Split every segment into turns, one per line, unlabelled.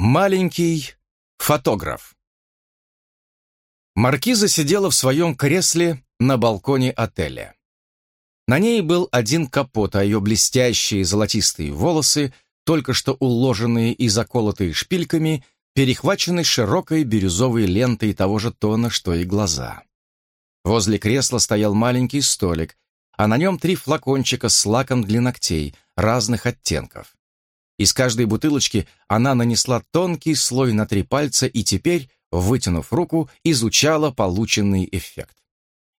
Маленький фотограф. Маркиза сидела в своем кресле на балконе отеля. На ней был один капот, а ее блестящие золотистые волосы, только что уложенные и заколотые шпильками, перехвачены широкой бирюзовой лентой того же тона, что и глаза. Возле кресла стоял маленький столик, а на нем три флакончика с лаком для ногтей разных оттенков. Из каждой бутылочки она нанесла тонкий слой на три пальца и теперь, вытянув руку, изучала полученный эффект.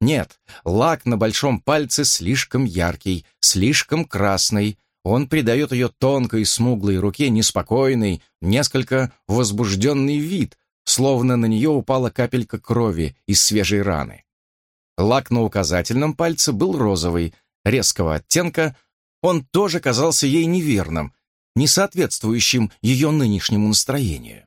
Нет, лак на большом пальце слишком яркий, слишком красный. Он придает ее тонкой смуглой руке неспокойный, несколько возбужденный вид, словно на нее упала капелька крови из свежей раны. Лак на указательном пальце был розовый, резкого оттенка, он тоже казался ей неверным, не соответствующим ее нынешнему настроению.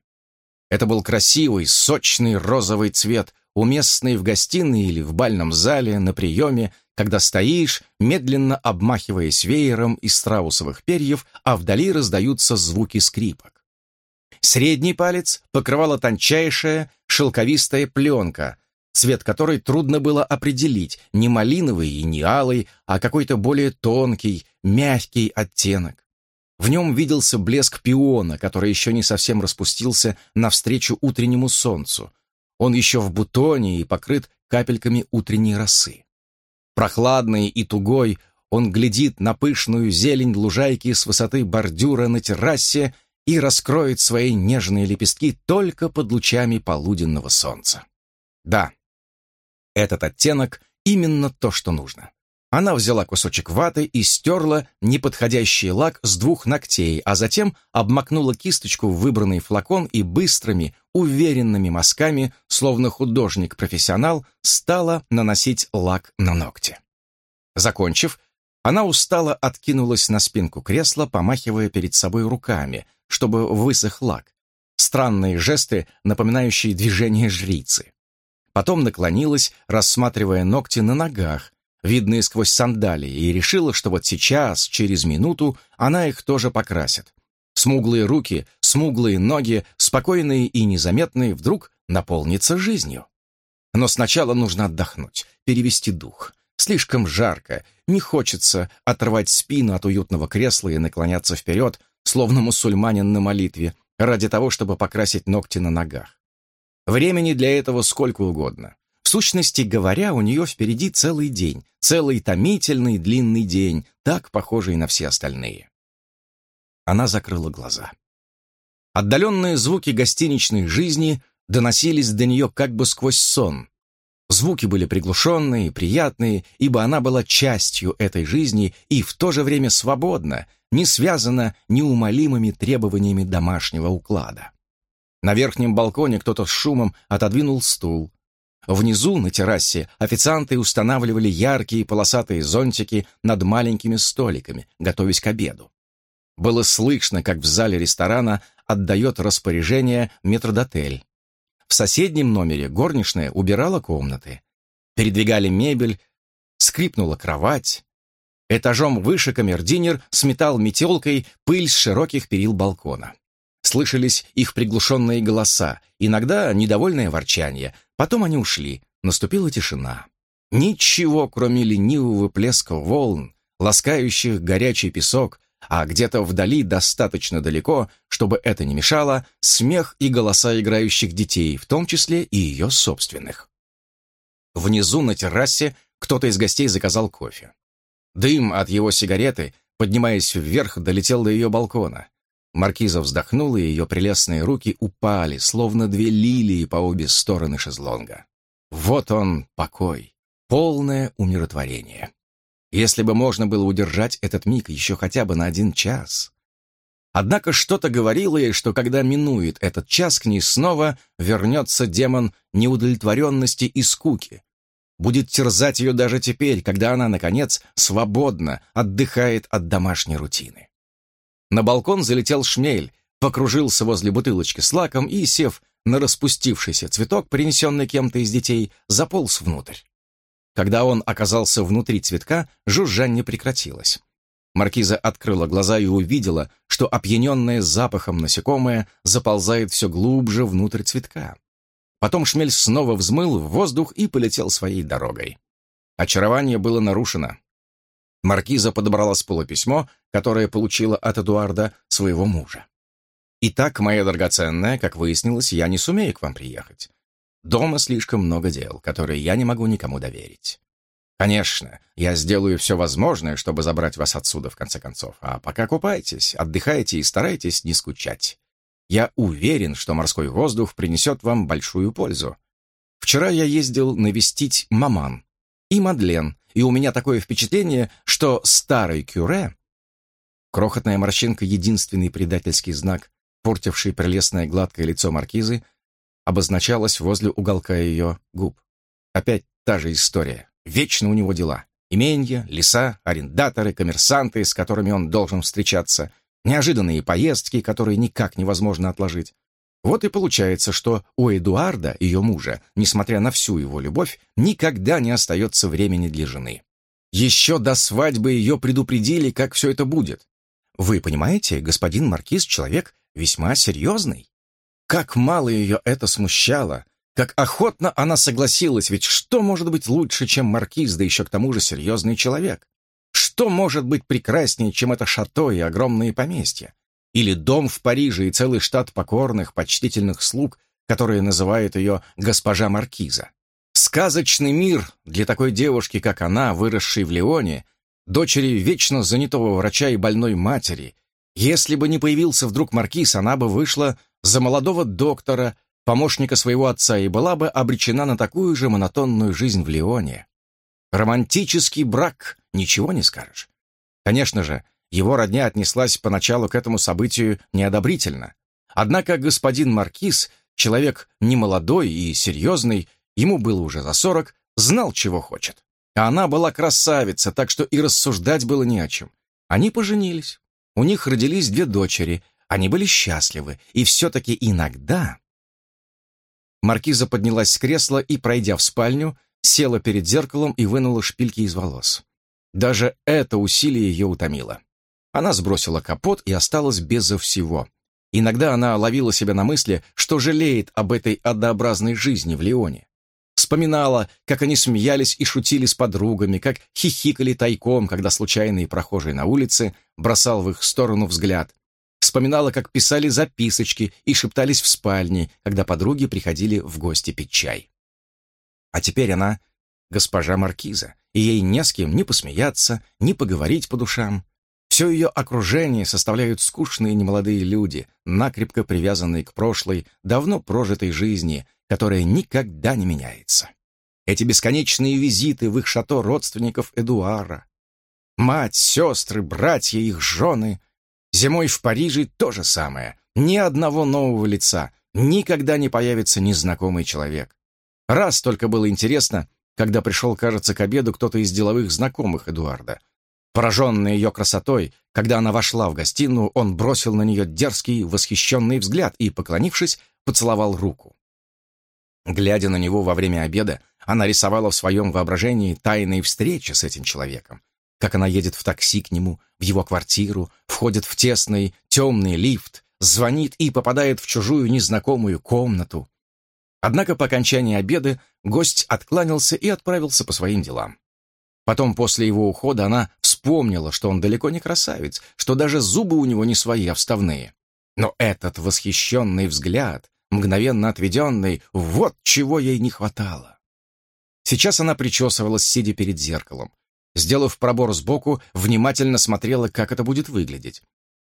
Это был красивый, сочный розовый цвет, уместный в гостиной или в бальном зале, на приеме, когда стоишь, медленно обмахиваясь веером из страусовых перьев, а вдали раздаются звуки скрипок. Средний палец покрывала тончайшая шелковистая пленка, цвет которой трудно было определить, не малиновый и не алый, а какой-то более тонкий, мягкий оттенок. В нем виделся блеск пиона, который еще не совсем распустился навстречу утреннему солнцу. Он еще в бутоне и покрыт капельками утренней росы. Прохладный и тугой, он глядит на пышную зелень лужайки с высоты бордюра на террасе и раскроет свои нежные лепестки только под лучами полуденного солнца. Да, этот оттенок именно то, что нужно. Она взяла кусочек ваты и стерла неподходящий лак с двух ногтей, а затем обмакнула кисточку в выбранный флакон и быстрыми, уверенными мазками, словно художник-профессионал, стала наносить лак на ногти. Закончив, она устало откинулась на спинку кресла, помахивая перед собой руками, чтобы высох лак. Странные жесты, напоминающие движение жрицы. Потом наклонилась, рассматривая ногти на ногах, видные сквозь сандалии, и решила, что вот сейчас, через минуту, она их тоже покрасит. Смуглые руки, смуглые ноги, спокойные и незаметные, вдруг наполнится жизнью. Но сначала нужно отдохнуть, перевести дух. Слишком жарко, не хочется отрывать спину от уютного кресла и наклоняться вперед, словно мусульманин на молитве, ради того, чтобы покрасить ногти на ногах. Времени для этого сколько угодно сущности говоря, у нее впереди целый день, целый томительный длинный день, так похожий на все остальные. Она закрыла глаза. Отдаленные звуки гостиничной жизни доносились до нее как бы сквозь сон. Звуки были приглушенные, приятные, ибо она была частью этой жизни и в то же время свободна, не связана неумолимыми требованиями домашнего уклада. На верхнем балконе кто-то с шумом отодвинул стул, Внизу, на террасе, официанты устанавливали яркие полосатые зонтики над маленькими столиками, готовясь к обеду. Было слышно, как в зале ресторана отдает распоряжение метрдотель. В соседнем номере горничная убирала комнаты. Передвигали мебель, скрипнула кровать. Этажом выше камердинер сметал метелкой пыль с широких перил балкона. Слышались их приглушенные голоса, иногда недовольное ворчание. Потом они ушли, наступила тишина. Ничего, кроме ленивого плеска волн, ласкающих горячий песок, а где-то вдали достаточно далеко, чтобы это не мешало, смех и голоса играющих детей, в том числе и ее собственных. Внизу на террасе кто-то из гостей заказал кофе. Дым от его сигареты, поднимаясь вверх, долетел до ее балкона. Маркиза вздохнула, и ее прелестные руки упали, словно две лилии по обе стороны шезлонга. Вот он, покой, полное умиротворение. Если бы можно было удержать этот миг еще хотя бы на один час. Однако что-то говорило ей, что когда минует этот час, к ней снова вернется демон неудовлетворенности и скуки. Будет терзать ее даже теперь, когда она, наконец, свободно отдыхает от домашней рутины. На балкон залетел шмель, покружился возле бутылочки с лаком и, сев на распустившийся цветок, принесенный кем-то из детей, заполз внутрь. Когда он оказался внутри цветка, жужжание прекратилось. Маркиза открыла глаза и увидела, что опьяненное запахом насекомое заползает все глубже внутрь цветка. Потом шмель снова взмыл в воздух и полетел своей дорогой. Очарование было нарушено. Маркиза подобрала с пола письмо, которое получила от Эдуарда, своего мужа. «Итак, моя драгоценная, как выяснилось, я не сумею к вам приехать. Дома слишком много дел, которые я не могу никому доверить. Конечно, я сделаю все возможное, чтобы забрать вас отсюда, в конце концов. А пока купайтесь, отдыхайте и старайтесь не скучать. Я уверен, что морской воздух принесет вам большую пользу. Вчера я ездил навестить маман и Мадлен, и у меня такое впечатление, что старый кюре... Крохотная морщинка — единственный предательский знак, портивший прелестное гладкое лицо маркизы, обозначалась возле уголка ее губ. Опять та же история. Вечно у него дела. Именья, леса, арендаторы, коммерсанты, с которыми он должен встречаться, неожиданные поездки, которые никак невозможно отложить. Вот и получается, что у Эдуарда, ее мужа, несмотря на всю его любовь, никогда не остается времени для жены. Еще до свадьбы ее предупредили, как все это будет. Вы понимаете, господин Маркиз человек весьма серьезный. Как мало ее это смущало, как охотно она согласилась, ведь что может быть лучше, чем маркиз, да еще к тому же серьезный человек? Что может быть прекраснее, чем это шато и огромные поместья? Или дом в Париже и целый штат покорных, почтительных слуг, которые называют ее госпожа Маркиза? Сказочный мир для такой девушки, как она, выросшей в Леоне, дочери вечно занятого врача и больной матери. Если бы не появился вдруг Маркиз, она бы вышла за молодого доктора, помощника своего отца, и была бы обречена на такую же монотонную жизнь в Лионе. Романтический брак, ничего не скажешь. Конечно же, его родня отнеслась поначалу к этому событию неодобрительно. Однако господин Маркиз, человек немолодой и серьезный, ему было уже за сорок, знал, чего хочет. А она была красавица, так что и рассуждать было не о чем. Они поженились. У них родились две дочери, они были счастливы, и все-таки иногда Маркиза поднялась с кресла и, пройдя в спальню, села перед зеркалом и вынула шпильки из волос. Даже это усилие ее утомило. Она сбросила капот и осталась безо всего. Иногда она ловила себя на мысли, что жалеет об этой однообразной жизни в Лионе. Вспоминала, как они смеялись и шутили с подругами, как хихикали тайком, когда случайный прохожий на улице бросал в их сторону взгляд, Вспоминала, как писали записочки и шептались в спальне, когда подруги приходили в гости пить чай. А теперь она госпожа Маркиза, и ей не с кем ни посмеяться, ни поговорить по душам. Все ее окружение составляют скучные немолодые люди, накрепко привязанные к прошлой, давно прожитой жизни, которая никогда не меняется. Эти бесконечные визиты в их шато родственников Эдуара. Мать, сестры, братья, их жены — Зимой в Париже то же самое. Ни одного нового лица. Никогда не появится незнакомый человек. Раз только было интересно, когда пришел, кажется, к обеду кто-то из деловых знакомых Эдуарда. Пораженный ее красотой, когда она вошла в гостиную, он бросил на нее дерзкий, восхищенный взгляд и, поклонившись, поцеловал руку. Глядя на него во время обеда, она рисовала в своем воображении тайные встречи с этим человеком, как она едет в такси к нему, в его квартиру, входит в тесный, темный лифт, звонит и попадает в чужую незнакомую комнату. Однако по окончании обеда гость откланялся и отправился по своим делам. Потом, после его ухода, она вспомнила, что он далеко не красавец, что даже зубы у него не свои, а вставные. Но этот восхищенный взгляд, мгновенно отведенный, вот чего ей не хватало. Сейчас она причесывалась, сидя перед зеркалом. Сделав пробор сбоку, внимательно смотрела, как это будет выглядеть.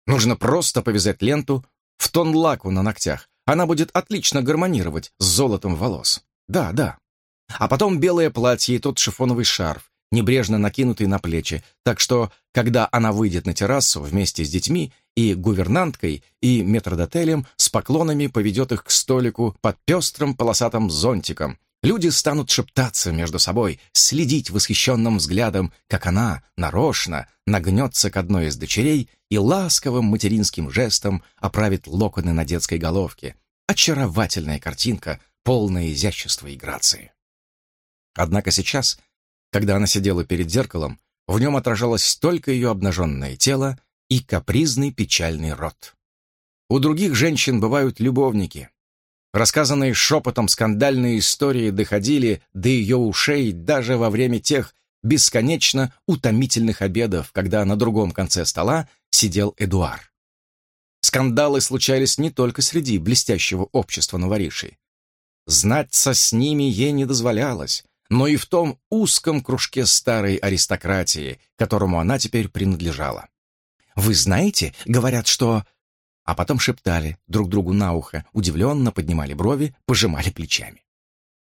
Нужно просто повязать ленту в тон лаку на ногтях. Она будет отлично гармонировать с золотом волос. Да, да. А потом белое платье и тот шифоновый шарф, небрежно накинутый на плечи, так что, когда она выйдет на террасу вместе с детьми и гувернанткой, и метрдотелем, с поклонами поведет их к столику под пестрым полосатым зонтиком, Люди станут шептаться между собой, следить восхищенным взглядом, как она, нарочно, нагнется к одной из дочерей и ласковым материнским жестом оправит локоны на детской головке. Очаровательная картинка, полная изящества и грации. Однако сейчас, когда она сидела перед зеркалом, В нем отражалось только ее обнаженное тело и капризный печальный рот. У других женщин бывают любовники. Рассказанные шепотом скандальные истории доходили до ее ушей даже во время тех бесконечно утомительных обедов, когда на другом конце стола сидел Эдуар. Скандалы случались не только среди блестящего общества новоришей. Знаться с ними ей не дозволялось, но и в том узком кружке старой аристократии, которому она теперь принадлежала. «Вы знаете, говорят, что...» А потом шептали друг другу на ухо, удивленно поднимали брови, пожимали плечами.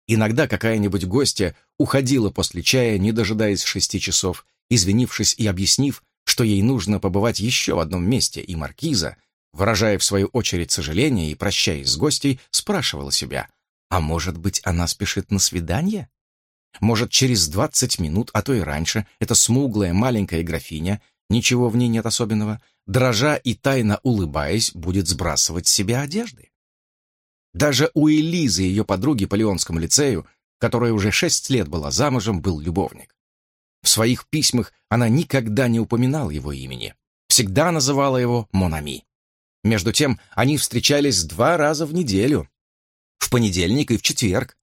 Иногда какая-нибудь гостья уходила после чая, не дожидаясь шести часов, извинившись и объяснив, что ей нужно побывать еще в одном месте, и маркиза, выражая в свою очередь сожаление и прощаясь с гостей, спрашивала себя, а может быть, она спешит на свидание? Может, через двадцать минут, а то и раньше, эта смуглая маленькая графиня, ничего в ней нет особенного, дрожа и тайно улыбаясь, будет сбрасывать с себя одежды? Даже у Элизы, ее подруги по Леонскому лицею, которая уже шесть лет была замужем, был любовник. В своих письмах она никогда не упоминала его имени, всегда называла его Монами. Между тем, они встречались два раза в неделю, в понедельник и в четверг.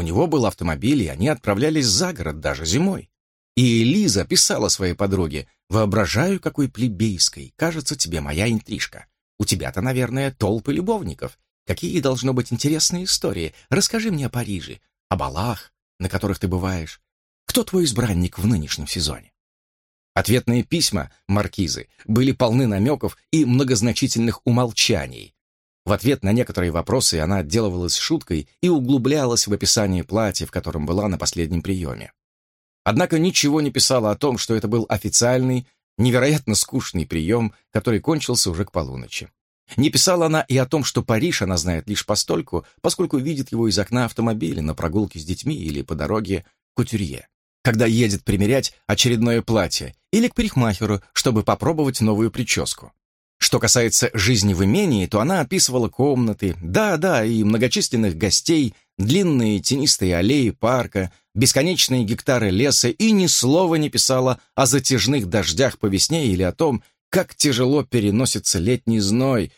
У него был автомобиль, и они отправлялись за город даже зимой. И Элиза писала своей подруге, «Воображаю, какой плебейской кажется тебе моя интрижка. У тебя-то, наверное, толпы любовников, Какие должно быть интересные истории? Расскажи мне о Париже, о балах, на которых ты бываешь. Кто твой избранник в нынешнем сезоне?» Ответные письма маркизы были полны намеков и многозначительных умолчаний. В ответ на некоторые вопросы она отделывалась шуткой и углублялась в описание платья, в котором была на последнем приеме. Однако ничего не писала о том, что это был официальный, невероятно скучный прием, который кончился уже к полуночи. Не писала она и о том, что Париж она знает лишь постольку, поскольку видит его из окна автомобиля на прогулке с детьми или по дороге к кутюрье, когда едет примерять очередное платье, или к парикмахеру, чтобы попробовать новую прическу. Что касается жизни в имении, то она описывала комнаты, да-да, и многочисленных гостей, длинные тенистые аллеи парка, бесконечные гектары леса и ни слова не писала о затяжных дождях по весне или о том, как тяжело переносится летний зной,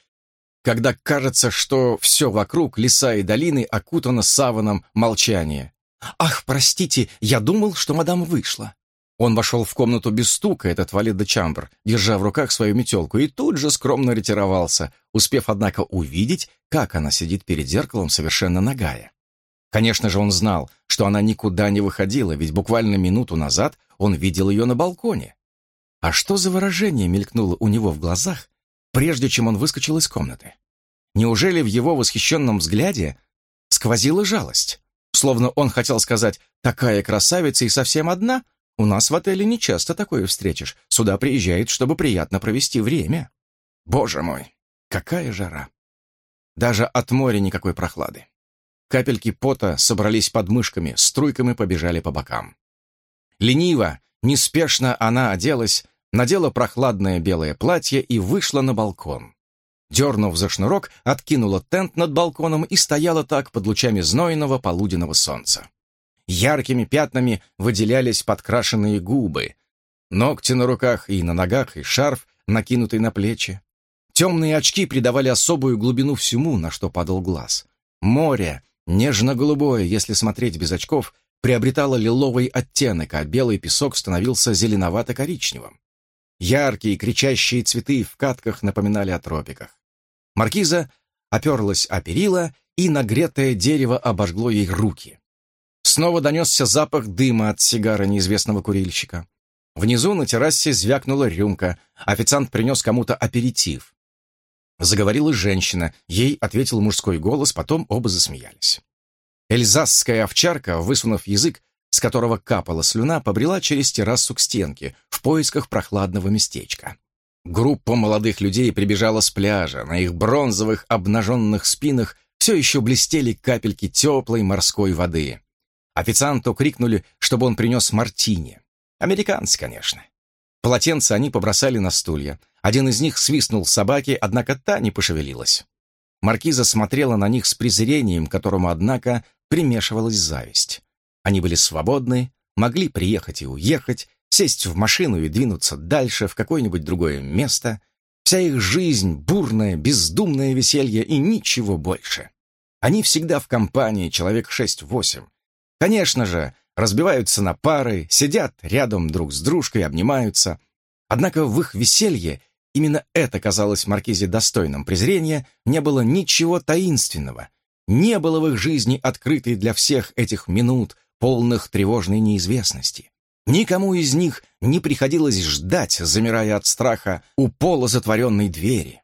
когда кажется, что все вокруг, леса и долины, окутано саваном молчания. «Ах, простите, я думал, что мадам вышла». Он вошел в комнату без стука, этот валет де Чамбр, держа в руках свою метелку, и тут же скромно ретировался, успев, однако, увидеть, как она сидит перед зеркалом совершенно нагая. Конечно же, он знал, что она никуда не выходила, ведь буквально минуту назад он видел ее на балконе. А что за выражение мелькнуло у него в глазах, прежде чем он выскочил из комнаты. Неужели в его восхищенном взгляде сквозила жалость? Словно он хотел сказать «такая красавица и совсем одна? У нас в отеле не часто такое встретишь. Сюда приезжает, чтобы приятно провести время». Боже мой, какая жара! Даже от моря никакой прохлады. Капельки пота собрались под мышками, струйками побежали по бокам. Лениво, неспешно она оделась, надела прохладное белое платье и вышла на балкон. Дернув за шнурок, откинула тент над балконом и стояла так под лучами знойного полуденного солнца. Яркими пятнами выделялись подкрашенные губы, ногти на руках и на ногах, и шарф, накинутый на плечи. Темные очки придавали особую глубину всему, на что падал глаз. Море, нежно-голубое, если смотреть без очков, приобретало лиловый оттенок, а белый песок становился зеленовато-коричневым. Яркие кричащие цветы в катках напоминали о тропиках. Маркиза оперлась о перила, и нагретое дерево обожгло ей руки. Снова донесся запах дыма от сигары неизвестного курильщика. Внизу на террасе звякнула рюмка, официант принес кому-то аперитив. Заговорила женщина, ей ответил мужской голос, потом оба засмеялись. Эльзасская овчарка, высунув язык, с которого капала слюна, побрела через террасу к стенке в поисках прохладного местечка. Группа молодых людей прибежала с пляжа. На их бронзовых обнаженных спинах все еще блестели капельки теплой морской воды. Официанту крикнули, чтобы он принес мартини. Американцы, конечно. Полотенца они побросали на стулья. Один из них свистнул собаке, однако та не пошевелилась. Маркиза смотрела на них с презрением, которому, однако, примешивалась зависть. Они были свободны, могли приехать и уехать, сесть в машину и двинуться дальше в какое-нибудь другое место. Вся их жизнь — бурное, бездумное веселье и ничего больше. Они всегда в компании, человек шесть-восемь. Конечно же, разбиваются на пары, сидят рядом друг с дружкой, обнимаются. Однако в их веселье, именно это казалось Маркизе достойным презрения, не было ничего таинственного. Не было в их жизни открытой для всех этих минут, полных тревожной неизвестности. Никому из них не приходилось ждать, замирая от страха у пола затворенной двери.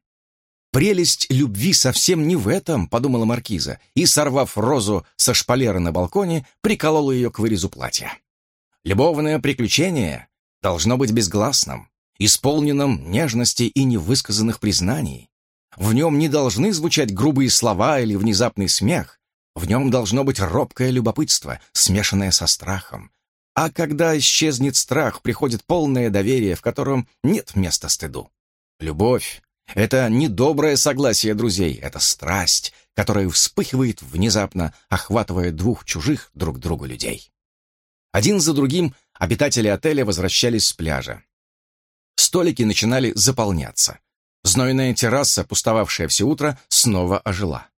«Прелесть любви совсем не в этом», — подумала Маркиза, и, сорвав розу со шпалеры на балконе, приколола ее к вырезу платья. «Любовное приключение должно быть безгласным, исполненным нежности и невысказанных признаний. В нем не должны звучать грубые слова или внезапный смех. В нем должно быть робкое любопытство, смешанное со страхом, а когда исчезнет страх, приходит полное доверие, в котором нет места стыду. Любовь — это не доброе согласие друзей, это страсть, которая вспыхивает внезапно, охватывая двух чужих друг другу людей. Один за другим обитатели отеля возвращались с пляжа. Столики начинали заполняться. Знойная терраса, пустовавшая все утро, снова ожила.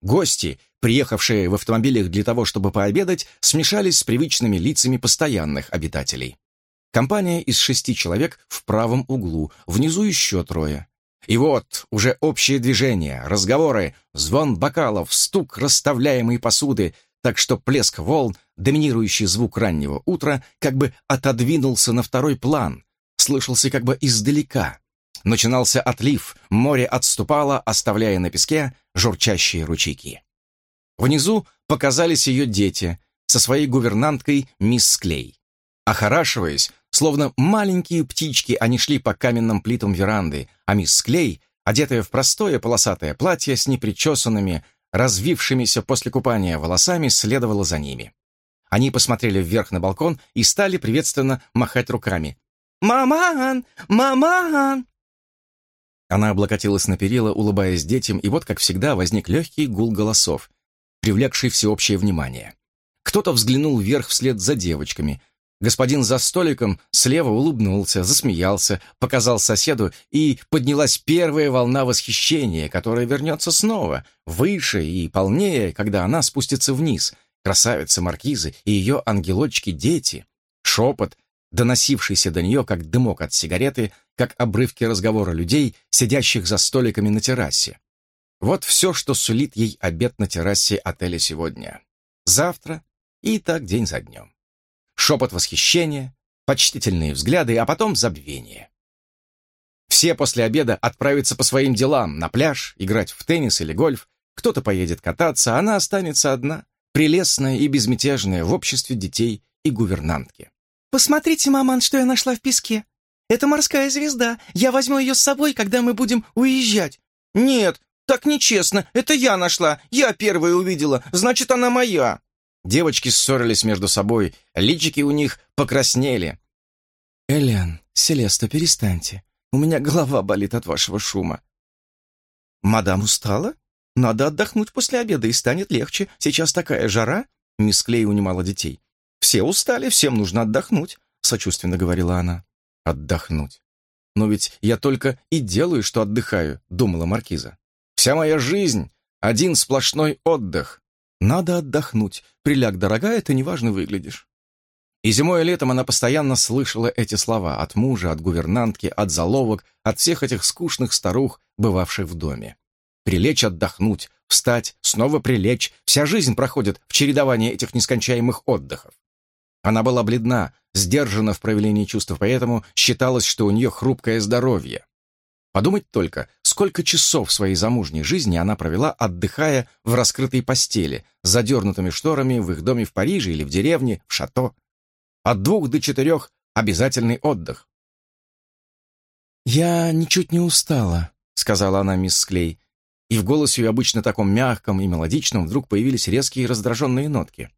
Гости, приехавшие в автомобилях для того, чтобы пообедать, смешались с привычными лицами постоянных обитателей. Компания из шести человек в правом углу, внизу еще трое. И вот уже общее движение, разговоры, звон бокалов, стук расставляемой посуды, так что плеск волн, доминирующий звук раннего утра, как бы отодвинулся на второй план, слышался как бы издалека. Начинался отлив, море отступало, оставляя на песке журчащие ручейки. Внизу показались ее дети со своей гувернанткой мисс Клей. Охорашиваясь, словно маленькие птички, они шли по каменным плитам веранды, а мисс Клей, одетая в простое полосатое платье с непричесанными, развившимися после купания волосами, следовала за ними. Они посмотрели вверх на балкон и стали приветственно махать руками. «Маман! Маман!» Она облокотилась на перила, улыбаясь детям, и вот, как всегда, возник легкий гул голосов, привлекший всеобщее внимание. Кто-то взглянул вверх вслед за девочками. Господин за столиком слева улыбнулся, засмеялся, показал соседу, и поднялась первая волна восхищения, которая вернется снова, выше и полнее, когда она спустится вниз. Красавица Маркизы и ее ангелочки-дети. Шепот, доносившийся до нее, как дымок от сигареты, как обрывки разговора людей, сидящих за столиками на террасе. Вот все, что сулит ей обед на террасе отеля сегодня. Завтра и так день за днем. Шепот восхищения, почтительные взгляды, а потом забвение. Все после обеда отправятся по своим делам, на пляж, играть в теннис или гольф, кто-то поедет кататься, а она останется одна, прелестная и безмятежная в обществе детей и гувернантки.
«Посмотрите, маман, что я нашла в песке. Это морская звезда. Я возьму ее с собой, когда мы будем уезжать».
«Нет, так нечестно. Это я нашла. Я первая увидела. Значит, она моя».
Девочки ссорились между собой. Личики у них покраснели.
«Элен, Селеста, перестаньте. У меня голова болит от вашего шума».
«Мадам устала? Надо отдохнуть после обеда, и станет легче. Сейчас такая жара». Мисс Клей унимала детей. «Все устали, всем нужно отдохнуть», — сочувственно говорила она.
Отдохнуть. Но ведь я только и делаю, что отдыхаю, думала маркиза. Вся моя жизнь — один сплошной отдых. Надо отдохнуть. Приляг, дорогая, ты неважно выглядишь. И зимой и летом она постоянно слышала эти слова от мужа, от гувернантки, от заловок, от всех этих скучных старух, бывавших в доме. Прилечь отдохнуть, встать, снова прилечь. Вся жизнь проходит в чередовании этих нескончаемых отдыхов. Она была бледна, сдержана в проявлении чувств, поэтому считалось, что у нее хрупкое здоровье. Подумать только, сколько часов своей замужней жизни она провела, отдыхая в раскрытой постели, с задернутыми шторами в их доме в Париже или в деревне, в шато. От двух до четырех обязательный отдых.
«Я ничуть не устала», — сказала она мисс Склей, и в голосе ее обычно таком мягком и мелодичном вдруг появились резкие раздраженные нотки.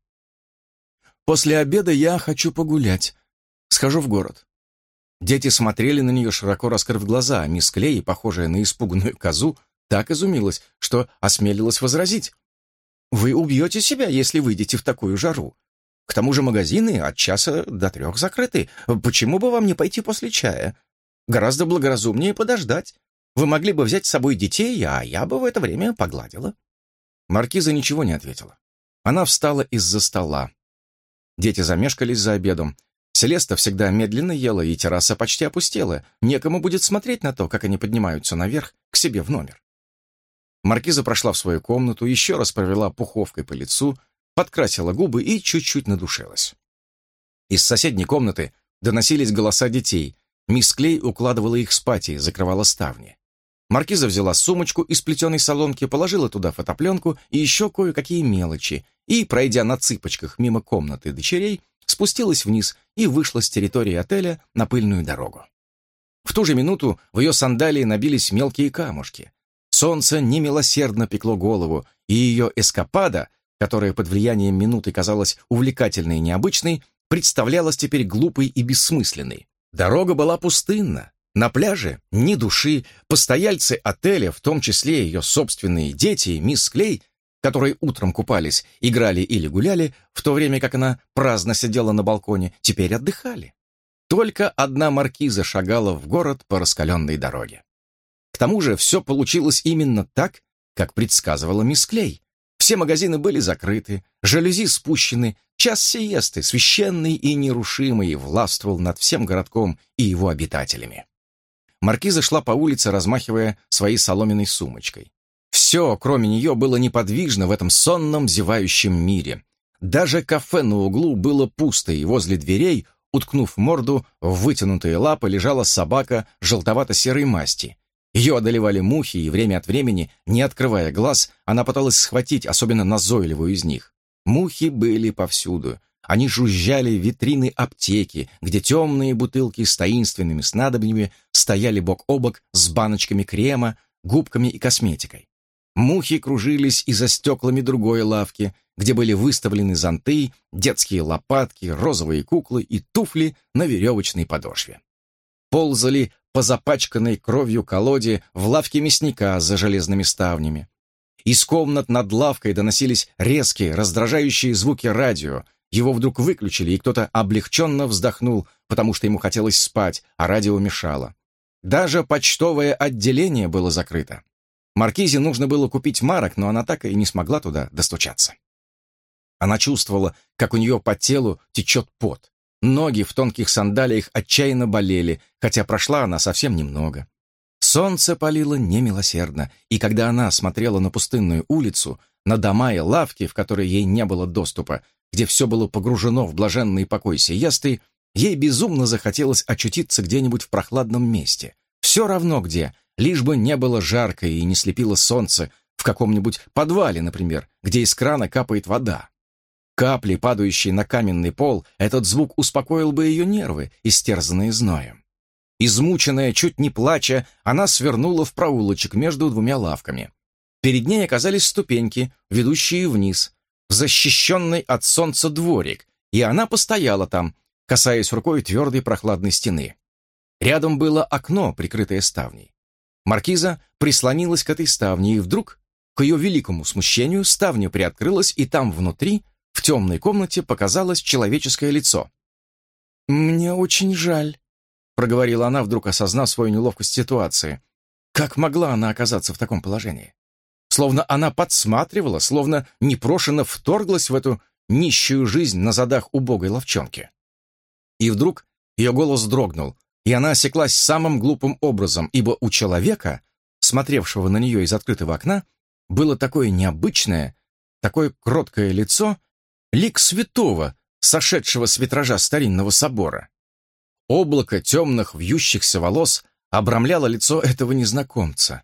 После обеда я хочу погулять. Схожу в город». Дети смотрели на нее, широко раскрыв глаза, а мисс Клей, похожая на испуганную козу, так изумилась, что осмелилась возразить. «Вы убьете себя, если выйдете в такую жару.
К тому же магазины от часа до трех закрыты. Почему бы вам не пойти после чая? Гораздо благоразумнее подождать. Вы могли бы взять с собой детей, а я бы в это время погладила».
Маркиза ничего не ответила. Она встала из-за стола. Дети замешкались за обедом. Селеста всегда медленно ела, и терраса почти опустела. Некому будет смотреть на то, как они поднимаются наверх к себе в номер. Маркиза прошла в свою комнату, еще раз провела пуховкой по лицу, подкрасила губы и чуть-чуть надушилась. Из соседней комнаты доносились голоса детей. Мисс Клей укладывала их спать и закрывала ставни. Маркиза взяла сумочку из плетеной соломки, положила туда фотопленку и еще кое-какие мелочи, и, пройдя на цыпочках мимо комнаты дочерей, спустилась вниз и вышла с территории отеля на пыльную дорогу. В ту же минуту в ее сандалии набились мелкие камушки. Солнце немилосердно пекло голову, и ее эскапада, которая под влиянием минуты казалась увлекательной и необычной, представлялась теперь глупой и бессмысленной. Дорога была пустынна, на пляже ни души, постояльцы отеля, в том числе ее собственные дети и мисс Клей, которые утром купались, играли или гуляли, в то время как она праздно сидела на балконе, теперь отдыхали. Только одна маркиза шагала в город по раскаленной дороге. К тому же все получилось именно так, как предсказывала мисс Клей. Все магазины были закрыты, жалюзи спущены, час сиесты, священный и нерушимый, властвовал над всем городком и его обитателями. Маркиза шла по улице, размахивая своей соломенной сумочкой. Все, кроме нее, было неподвижно в этом сонном, зевающем мире. Даже кафе на углу было пусто, и возле дверей, уткнув морду, в вытянутые лапы лежала собака желтовато-серой масти. Ее одолевали мухи, и время от времени, не открывая глаз, она пыталась схватить особенно назойливую из них. Мухи были повсюду. Они жужжали витрины аптеки, где темные бутылки с таинственными снадобьями стояли бок о бок с баночками крема, губками и косметикой. Мухи кружились и за стеклами другой лавки, где были выставлены зонты, детские лопатки, розовые куклы и туфли на веревочной подошве. Ползали по запачканной кровью колоде в лавке мясника за железными ставнями. Из комнат над лавкой доносились резкие, раздражающие звуки радио. Его вдруг выключили, и кто-то облегченно вздохнул, потому что ему хотелось спать, а радио мешало. Даже почтовое отделение было закрыто. Маркизе нужно было купить марок, но она так и не смогла туда достучаться. Она чувствовала, как у нее по телу течет пот. Ноги в тонких сандалиях отчаянно болели, хотя прошла она совсем немного. Солнце палило немилосердно, и когда она смотрела на пустынную улицу, на дома и лавки, в которые ей не было доступа, где все было погружено в блаженный покой сиесты, ей безумно захотелось очутиться где-нибудь в прохладном месте. Все равно где, лишь бы не было жарко и не слепило солнце, в каком-нибудь подвале, например, где из крана капает вода. Капли, падающие на каменный пол, этот звук успокоил бы ее нервы, истерзанные зноем. Измученная, чуть не плача, она свернула в проулочек между двумя лавками. Перед ней оказались ступеньки, ведущие вниз, в защищенный от солнца дворик, и она постояла там, касаясь рукой твердой прохладной стены. Рядом было окно, прикрытое ставней. Маркиза прислонилась к этой ставне, и вдруг, к ее великому смущению, ставня приоткрылась, и там внутри, в темной комнате, показалось человеческое лицо. «Мне очень жаль», — проговорила она, вдруг осознав свою неловкость ситуации. Как могла она оказаться в таком положении? Словно она подсматривала, словно непрошено вторглась в эту нищую жизнь на задах убогой ловчонки. И вдруг ее голос дрогнул, и она осеклась самым глупым образом, ибо у человека, смотревшего на нее из открытого окна, было такое необычное, такое кроткое лицо, лик святого, сошедшего с витража старинного собора. Облако темных вьющихся волос обрамляло лицо этого незнакомца.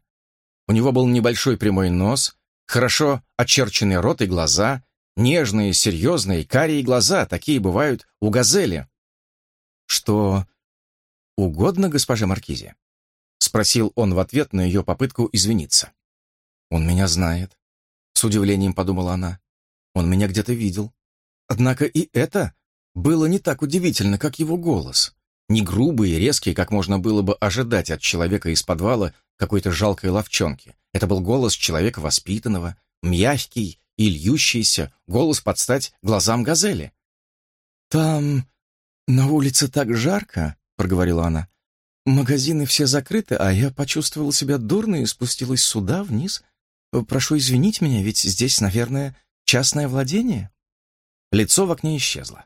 У него был небольшой прямой нос, хорошо очерченный рот и глаза, нежные, серьезные, карие глаза, такие бывают у газели. Что «Угодно, госпоже Маркизе?» — спросил он в ответ на ее попытку извиниться. «Он меня знает», — с удивлением подумала она. «Он меня где-то видел». Однако и это было не так удивительно, как его голос. Не грубый и резкий, как можно было бы ожидать от человека из подвала какой-то жалкой ловчонки. Это был голос человека воспитанного, мягкий и льющийся, голос под стать глазам газели.
«Там на улице так жарко», — проговорила она. «Магазины все закрыты, а я почувствовала себя дурно и спустилась сюда, вниз. Прошу извинить меня, ведь здесь, наверное, частное владение».
Лицо в окне исчезло.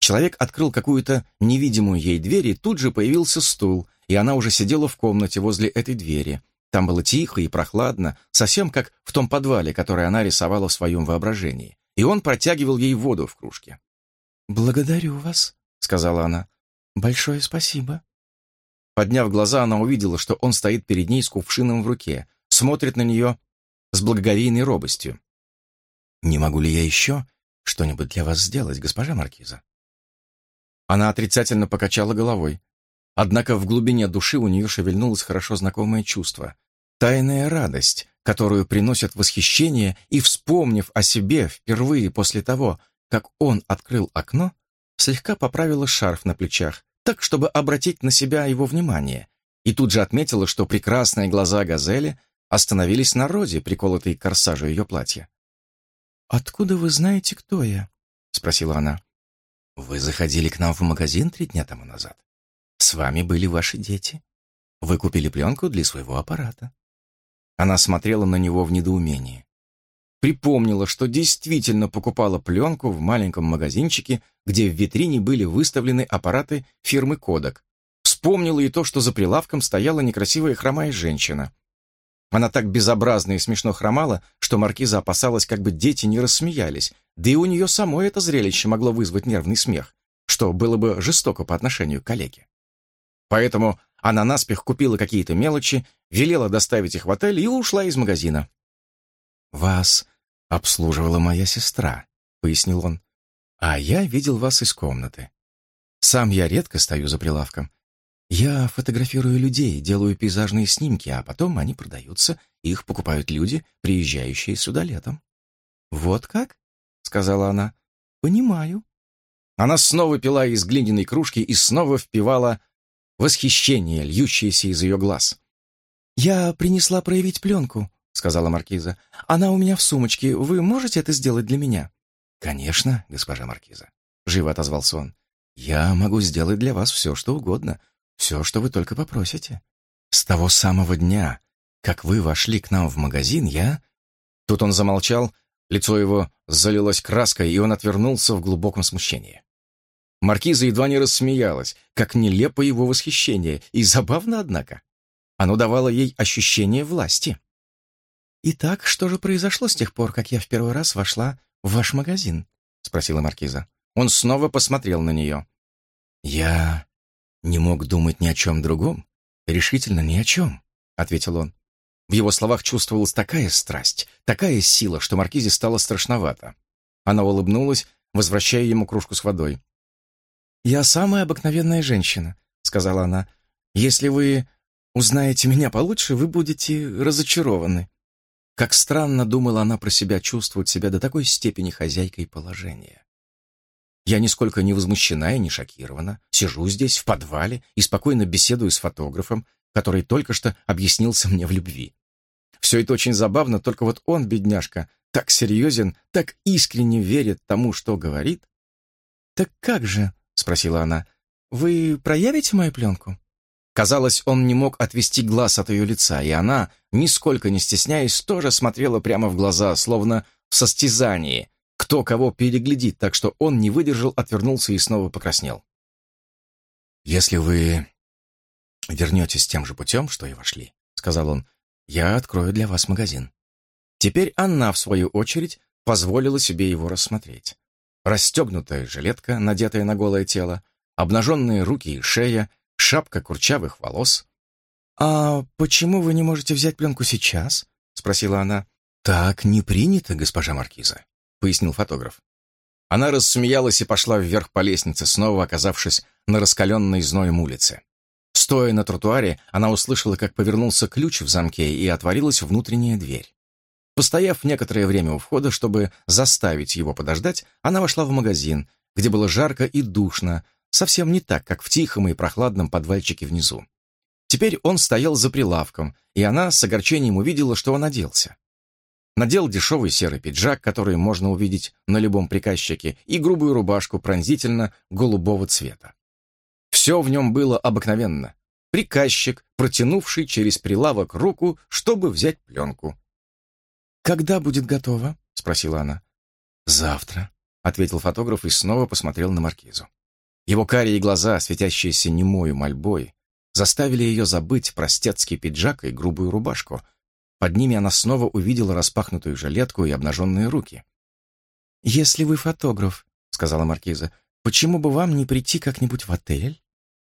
Человек открыл какую-то невидимую ей дверь, и тут же появился стул, и она уже сидела в комнате возле этой двери. Там было тихо и прохладно, совсем как в том подвале, который она рисовала в своем воображении. И он протягивал ей воду в кружке.
«Благодарю вас», — сказала она. «Большое спасибо».
Подняв глаза, она увидела, что он стоит перед ней с кувшином в руке, смотрит на нее с благоговейной робостью. «Не могу ли я еще что-нибудь для вас сделать, госпожа Маркиза?» Она отрицательно покачала головой. Однако в глубине души у нее шевельнулось хорошо знакомое чувство. Тайная радость, которую приносят восхищение, и, вспомнив о себе впервые после того, как он открыл окно, слегка поправила шарф на плечах, так, чтобы обратить на себя его внимание, и тут же отметила, что прекрасные глаза газели остановились на роде, приколотой к корсажу ее платья.
«Откуда вы знаете, кто я?» — спросила она.
«Вы заходили к нам в магазин три дня тому назад. С вами были ваши дети. Вы купили пленку для своего аппарата». Она смотрела на него в недоумении припомнила, что действительно покупала пленку в маленьком магазинчике, где в витрине были выставлены аппараты фирмы «Кодек». Вспомнила и то, что за прилавком стояла некрасивая хромая женщина. Она так безобразно и смешно хромала, что маркиза опасалась, как бы дети не рассмеялись, да и у нее самой это зрелище могло вызвать нервный смех, что было бы жестоко по отношению к коллеге. Поэтому она наспех купила какие-то мелочи, велела доставить их в отель и ушла из магазина. «Вас обслуживала моя сестра», — пояснил он. «А я видел вас из комнаты. Сам я редко стою за прилавком. Я фотографирую людей, делаю пейзажные снимки, а потом они продаются, их покупают люди, приезжающие сюда летом».
«Вот как?» — сказала она. «Понимаю».
Она снова пила из глиняной кружки и снова впивала восхищение, льющееся из ее глаз.
«Я принесла проявить пленку», сказала маркиза. «Она у меня в сумочке. Вы можете это сделать для меня?»
«Конечно, госпожа маркиза», — живо отозвался он. «Я могу сделать для вас все, что угодно, все, что вы только попросите. С того самого дня, как вы вошли к нам в магазин, я...» Тут он замолчал, лицо его залилось краской, и он отвернулся в глубоком смущении. Маркиза едва не рассмеялась, как нелепо его восхищение, и забавно, однако. Оно давало ей ощущение власти.
«Итак, что же произошло с тех пор, как я в первый раз вошла ваш магазин?» — спросила маркиза.
Он снова посмотрел на нее. «Я не мог думать ни о чем другом, решительно ни о чем», — ответил он. В его словах чувствовалась такая страсть, такая сила, что маркизе стало страшновато. Она улыбнулась, возвращая ему кружку с водой.
«Я самая обыкновенная женщина», — сказала она. «Если вы узнаете меня получше, вы будете разочарованы».
Как странно думала она про себя чувствовать себя до такой степени хозяйкой положения. Я нисколько не возмущена и не шокирована. Сижу здесь, в подвале, и спокойно беседую с фотографом, который только что объяснился мне в любви. Все это очень забавно, только вот он, бедняжка, так серьезен, так искренне верит тому, что говорит.
«Так как же?» — спросила она. «Вы проявите мою пленку?»
Казалось, он не мог отвести глаз от ее лица, и она, нисколько не стесняясь, тоже смотрела прямо в глаза, словно в состязании, кто кого переглядит, так что он не выдержал, отвернулся и снова покраснел. «Если вы вернетесь тем же путем, что и вошли», — сказал он, — «я открою для вас магазин». Теперь она, в свою очередь, позволила себе его рассмотреть. Расстегнутая жилетка, надетая на голое тело, обнаженные руки и шея, шапка курчавых волос.
«А почему вы не можете взять пленку сейчас?» — спросила она.
«Так не принято, госпожа Маркиза», — пояснил фотограф. Она рассмеялась и пошла вверх по лестнице, снова оказавшись на раскаленной зноем улице. Стоя на тротуаре, она услышала, как повернулся ключ в замке и отворилась внутренняя дверь. Постояв некоторое время у входа, чтобы заставить его подождать, она вошла в магазин, где было жарко и душно, Совсем не так, как в тихом и прохладном подвальчике внизу. Теперь он стоял за прилавком, и она с огорчением увидела, что он оделся. надел дешевый серый пиджак, который можно увидеть на любом приказчике, и грубую рубашку пронзительно голубого цвета. Все в нем было обыкновенно. Приказчик, протянувший через прилавок руку, чтобы взять пленку.
«Когда будет готово?» — спросила она.
«Завтра», — ответил фотограф и снова посмотрел на маркизу. Его карие глаза, светящиеся немою мольбой, заставили ее забыть простецкий пиджак и грубую рубашку. Под ними она снова увидела распахнутую жилетку и обнаженные руки.
«Если вы фотограф», — сказала маркиза, — «почему бы вам не прийти как-нибудь в отель?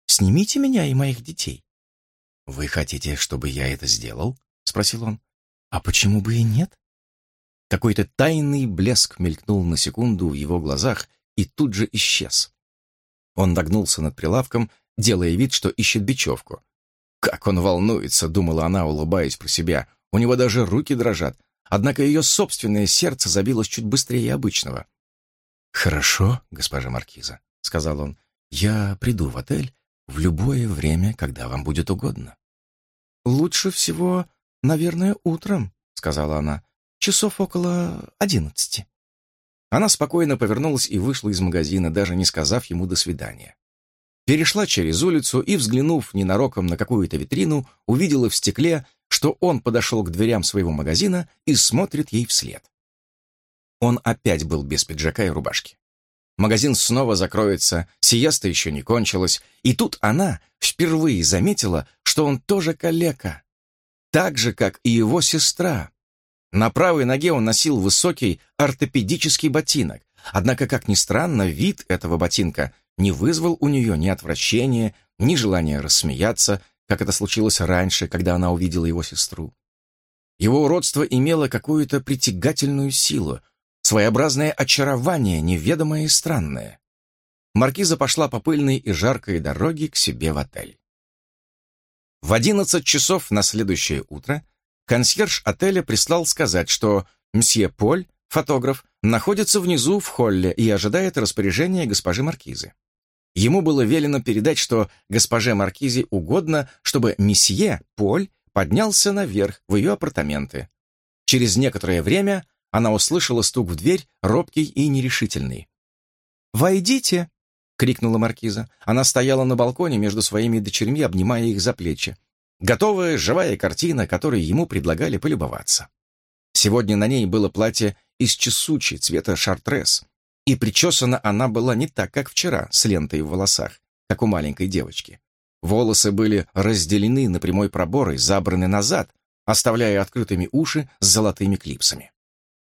Снимите меня и моих детей».
«Вы хотите, чтобы я это сделал?» — спросил он.
«А почему бы и нет?»
Какой-то тайный блеск мелькнул на секунду в его глазах и тут же исчез. Он нагнулся над прилавком, делая вид, что ищет бечевку. «Как он волнуется!» — думала она, улыбаясь про себя. «У него даже руки дрожат, однако ее собственное сердце забилось чуть быстрее обычного». «Хорошо, госпожа Маркиза», — сказал он. «Я приду в отель в любое время, когда вам будет угодно».
«Лучше всего, наверное, утром», — сказала она часов около одиннадцати.
Она спокойно повернулась и вышла из магазина, даже не сказав ему «до свидания». Перешла через улицу и, взглянув ненароком на какую-то витрину, увидела в стекле, что он подошел к дверям своего магазина и смотрит ей вслед. Он опять был без пиджака и рубашки. Магазин снова закроется, сиеста еще не кончилась, и тут она впервые заметила, что он тоже калека. Так же, как и его сестра, на правой ноге он носил высокий ортопедический ботинок, однако, как ни странно, вид этого ботинка не вызвал у нее ни отвращения, ни желания рассмеяться, как это случилось раньше, когда она увидела его сестру. Его уродство имело какую-то притягательную силу, своеобразное очарование, неведомое и странное. Маркиза пошла по пыльной и жаркой дороге к себе в отель. В одиннадцать часов на следующее утро консьерж отеля прислал сказать, что мсье Поль, фотограф, находится внизу в холле и ожидает распоряжения госпожи Маркизы. Ему было велено передать, что госпоже Маркизе угодно, чтобы месье Поль поднялся наверх в ее апартаменты. Через некоторое время она услышала стук в дверь, робкий и нерешительный.
«Войдите!» — крикнула маркиза.
Она стояла на балконе между своими дочерьми, обнимая их за плечи. Готовая живая картина, которой ему предлагали полюбоваться. Сегодня на ней было платье из чесучи цвета шартрес, и причесана она была не так, как вчера, с лентой в волосах, как у маленькой девочки. Волосы были разделены на прямой пробор и забраны назад, оставляя открытыми уши с золотыми клипсами.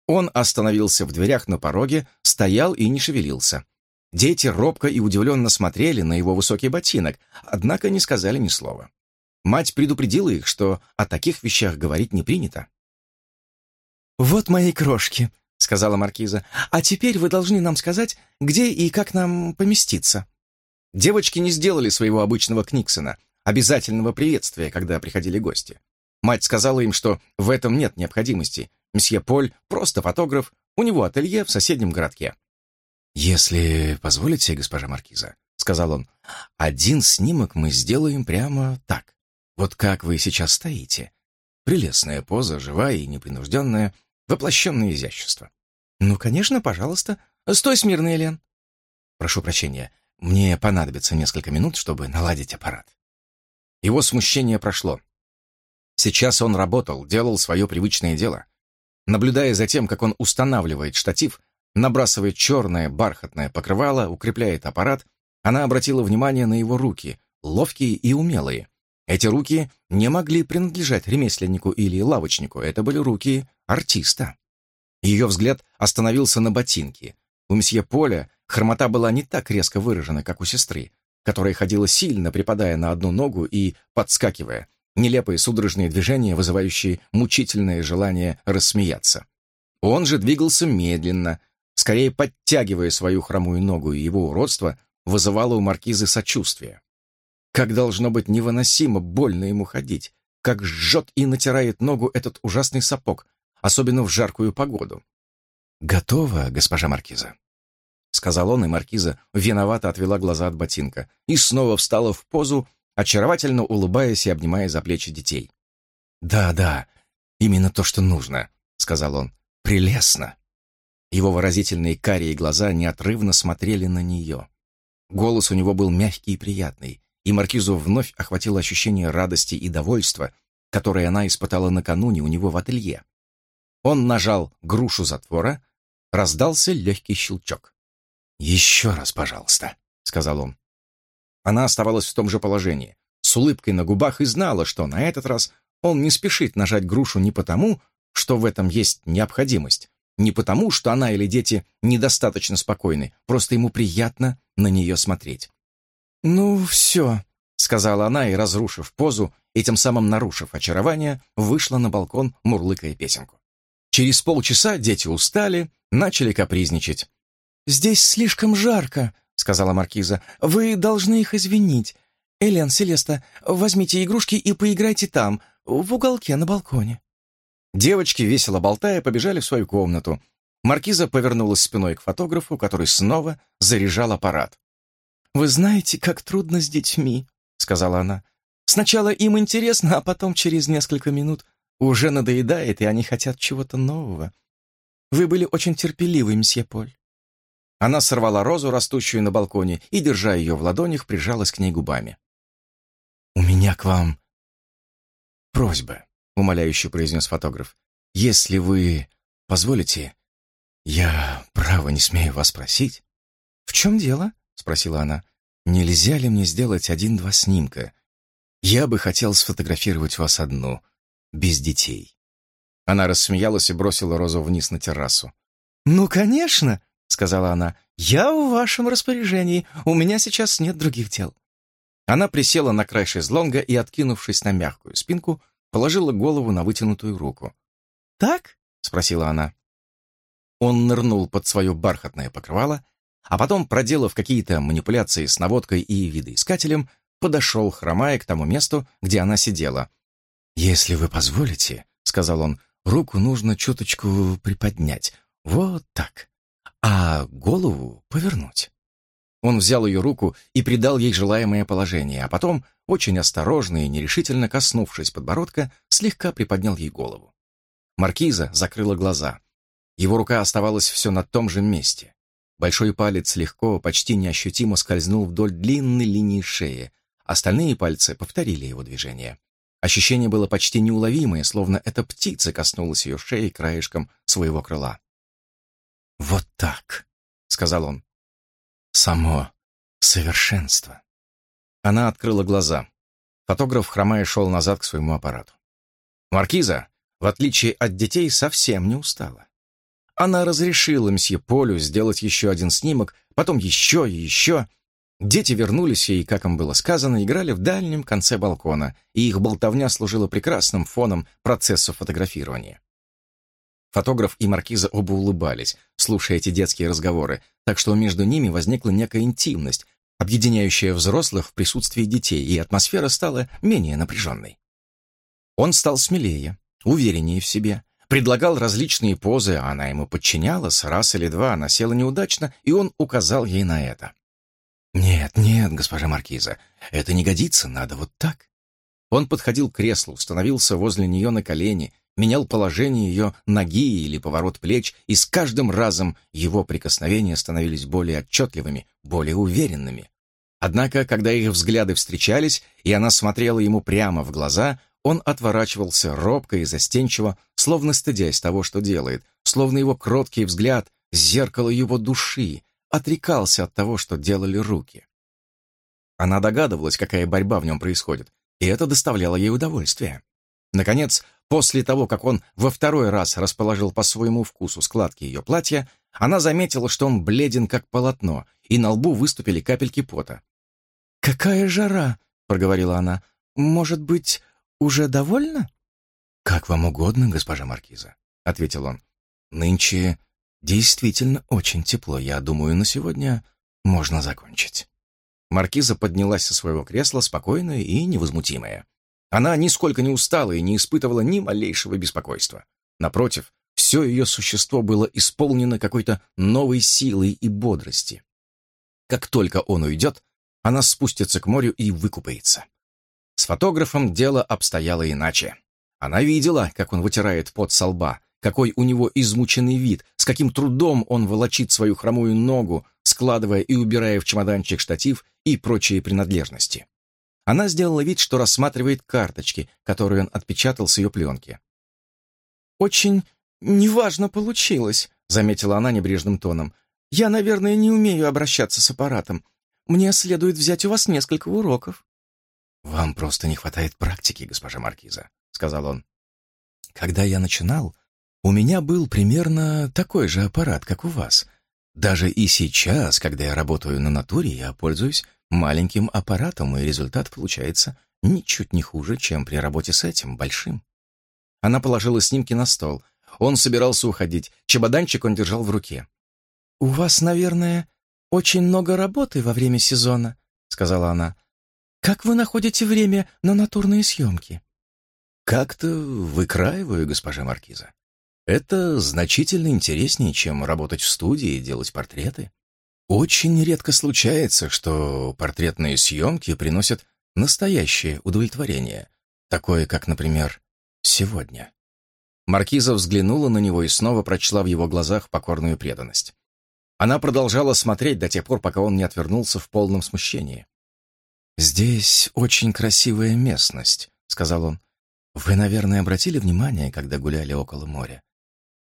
Он остановился в дверях на пороге, стоял и не шевелился. Дети робко и удивленно смотрели на его высокий ботинок, однако не сказали ни слова. Мать предупредила их, что о таких вещах говорить не принято.
«Вот мои крошки», — сказала маркиза. «А теперь вы должны нам сказать, где и как нам поместиться».
Девочки не сделали своего обычного Книксона, обязательного приветствия, когда приходили гости. Мать сказала им, что в этом нет необходимости. Месье Поль просто фотограф, у него ателье в соседнем городке. «Если позволите, госпожа Маркиза», — сказал он, — «один снимок мы сделаем прямо так. Вот как вы сейчас стоите. Прелестная поза, живая и непринужденная, воплощенное изящество.
Ну, конечно, пожалуйста. Стой смирно, Элен.
Прошу прощения, мне понадобится несколько минут, чтобы наладить аппарат. Его смущение прошло. Сейчас он работал, делал свое привычное дело. Наблюдая за тем, как он устанавливает штатив, набрасывает черное бархатное покрывало, укрепляет аппарат, она обратила внимание на его руки, ловкие и умелые, эти руки не могли принадлежать ремесленнику или лавочнику, это были руки артиста. Ее взгляд остановился на ботинке. У месье Поля хромота была не так резко выражена, как у сестры, которая ходила сильно, припадая на одну ногу и подскакивая, нелепые судорожные движения, вызывающие мучительное желание рассмеяться. Он же двигался медленно, скорее подтягивая свою хромую ногу, и его уродство вызывало у маркизы сочувствие. Как должно быть невыносимо больно ему ходить, как жжет и натирает ногу этот ужасный сапог, особенно в жаркую погоду. «Готово, госпожа Маркиза», — сказал он, и Маркиза виновато отвела глаза от ботинка и снова встала в позу, очаровательно улыбаясь и обнимая за плечи детей. «Да, да, именно то, что нужно», — сказал он. «Прелестно!» Его выразительные карие глаза неотрывно смотрели на нее. Голос у него был мягкий и приятный, и Маркизу вновь охватило ощущение радости и довольства, которое она испытала накануне у него в ателье. Он нажал грушу затвора, раздался легкий щелчок. «Еще раз, пожалуйста», — сказал он. Она оставалась в том же положении, с улыбкой на губах и знала, что на этот раз он не спешит нажать грушу не потому, что в этом есть необходимость, не потому, что она или дети недостаточно спокойны, просто ему приятно на нее смотреть. «Ну, все», — сказала она и, разрушив позу, и тем самым нарушив очарование, вышла на балкон, мурлыкая песенку. Через полчаса дети устали, начали капризничать. «Здесь слишком жарко», — сказала Маркиза. «Вы должны их извинить. Элен, Селеста, возьмите игрушки и поиграйте там, в уголке на балконе». Девочки, весело болтая, побежали в свою комнату. Маркиза повернулась спиной к фотографу, который снова заряжал аппарат. «Вы знаете, как трудно с детьми», — сказала она. «Сначала им интересно, а потом через несколько минут уже надоедает, и они хотят чего-то нового. Вы были очень терпеливы, мсье Поль». Она сорвала розу, растущую на балконе, и, держа ее в ладонях, прижалась к ней губами. «У меня к вам просьба», — умоляюще произнес фотограф. «Если вы позволите, я, право, не смею вас спросить». «В чем дело?» — спросила она. «Нельзя ли мне сделать один-два снимка? Я бы хотел сфотографировать вас одну, без детей». Она рассмеялась и бросила розу вниз на террасу. «Ну, конечно!» — сказала она. «Я в вашем распоряжении. У меня сейчас нет других дел». Она присела на край шезлонга и, откинувшись на мягкую спинку, положила голову на вытянутую руку. «Так?» — спросила она. Он нырнул под свое бархатное покрывало, а потом, проделав какие-то манипуляции с наводкой и видоискателем, подошел, хромая к тому месту, где она сидела. «Если вы позволите», — сказал он, — «руку нужно чуточку приподнять. Вот так. А голову повернуть». Он взял ее руку и придал ей желаемое положение, а потом, очень осторожно и нерешительно коснувшись подбородка, слегка приподнял ей голову. Маркиза закрыла глаза. Его рука оставалась все на том же месте. Большой палец легко, почти неощутимо скользнул вдоль длинной линии шеи. Остальные пальцы повторили его движение. Ощущение было почти неуловимое, словно эта птица коснулась ее шеи краешком своего крыла. «Вот так», — сказал он само совершенство. Она открыла глаза. Фотограф, хромая, шел назад к своему аппарату. Маркиза, в отличие от детей, совсем не устала. Она разрешила мсье Полю сделать еще один снимок, потом еще и еще. Дети вернулись и, как им было сказано, играли в дальнем конце балкона, и их болтовня служила прекрасным фоном процессу фотографирования. Фотограф и маркиза оба улыбались, слушая эти детские разговоры, так что между ними возникла некая интимность, объединяющая взрослых в присутствии детей, и атмосфера стала менее напряженной. Он стал смелее, увереннее в себе, предлагал различные позы, а она ему подчинялась, раз или два она села неудачно, и он указал ей на это. «Нет, нет, госпожа Маркиза, это не годится, надо вот так». Он подходил к креслу, становился возле нее на колени, менял положение ее ноги или поворот плеч, и с каждым разом его прикосновения становились более отчетливыми, более уверенными. Однако, когда их взгляды встречались, и она смотрела ему прямо в глаза, он отворачивался робко и застенчиво, словно стыдясь того, что делает, словно его кроткий взгляд — зеркало его души, отрекался от того, что делали руки. Она догадывалась, какая борьба в нем происходит, и это доставляло ей удовольствие. Наконец, После того, как он во второй раз расположил по своему вкусу складки ее платья, она заметила, что он бледен как полотно, и на лбу выступили капельки пота. «Какая жара!» — проговорила она. «Может быть, уже довольна?» «Как вам угодно, госпожа Маркиза», — ответил он. «Нынче действительно очень тепло. Я думаю, на сегодня можно закончить». Маркиза поднялась со своего кресла, спокойная и невозмутимая. Она нисколько не устала и не испытывала ни малейшего беспокойства. Напротив, все ее существо было исполнено какой-то новой силой и бодрости. Как только он уйдет, она спустится к морю и выкупается. С фотографом дело обстояло иначе. Она видела, как он вытирает пот со лба, какой у него измученный вид, с каким трудом он волочит свою хромую ногу, складывая и убирая в чемоданчик штатив и прочие принадлежности. Она сделала вид, что рассматривает карточки, которые он отпечатал с ее пленки.
«Очень неважно получилось», — заметила она небрежным тоном. «Я, наверное, не умею обращаться с аппаратом. Мне следует взять у вас несколько уроков».
«Вам просто не хватает практики, госпожа Маркиза», — сказал он. «Когда я начинал, у меня был примерно такой же аппарат, как у вас. Даже и сейчас, когда я работаю на натуре, я пользуюсь маленьким аппаратом, и результат получается ничуть не хуже, чем при работе с этим, большим. Она положила снимки на стол. Он собирался уходить. Чемоданчик он держал в руке.
«У вас, наверное, очень много работы во время сезона», — сказала она. «Как вы находите время на натурные съемки?»
«Как-то выкраиваю, госпожа Маркиза. Это значительно интереснее, чем работать в студии и делать портреты. Очень редко случается, что портретные съемки приносят настоящее удовлетворение, такое, как, например, сегодня. Маркиза взглянула на него и снова прочла в его глазах покорную преданность. Она продолжала смотреть до тех пор, пока он не отвернулся в полном смущении. «Здесь очень красивая местность», — сказал он. «Вы, наверное, обратили внимание, когда гуляли около моря?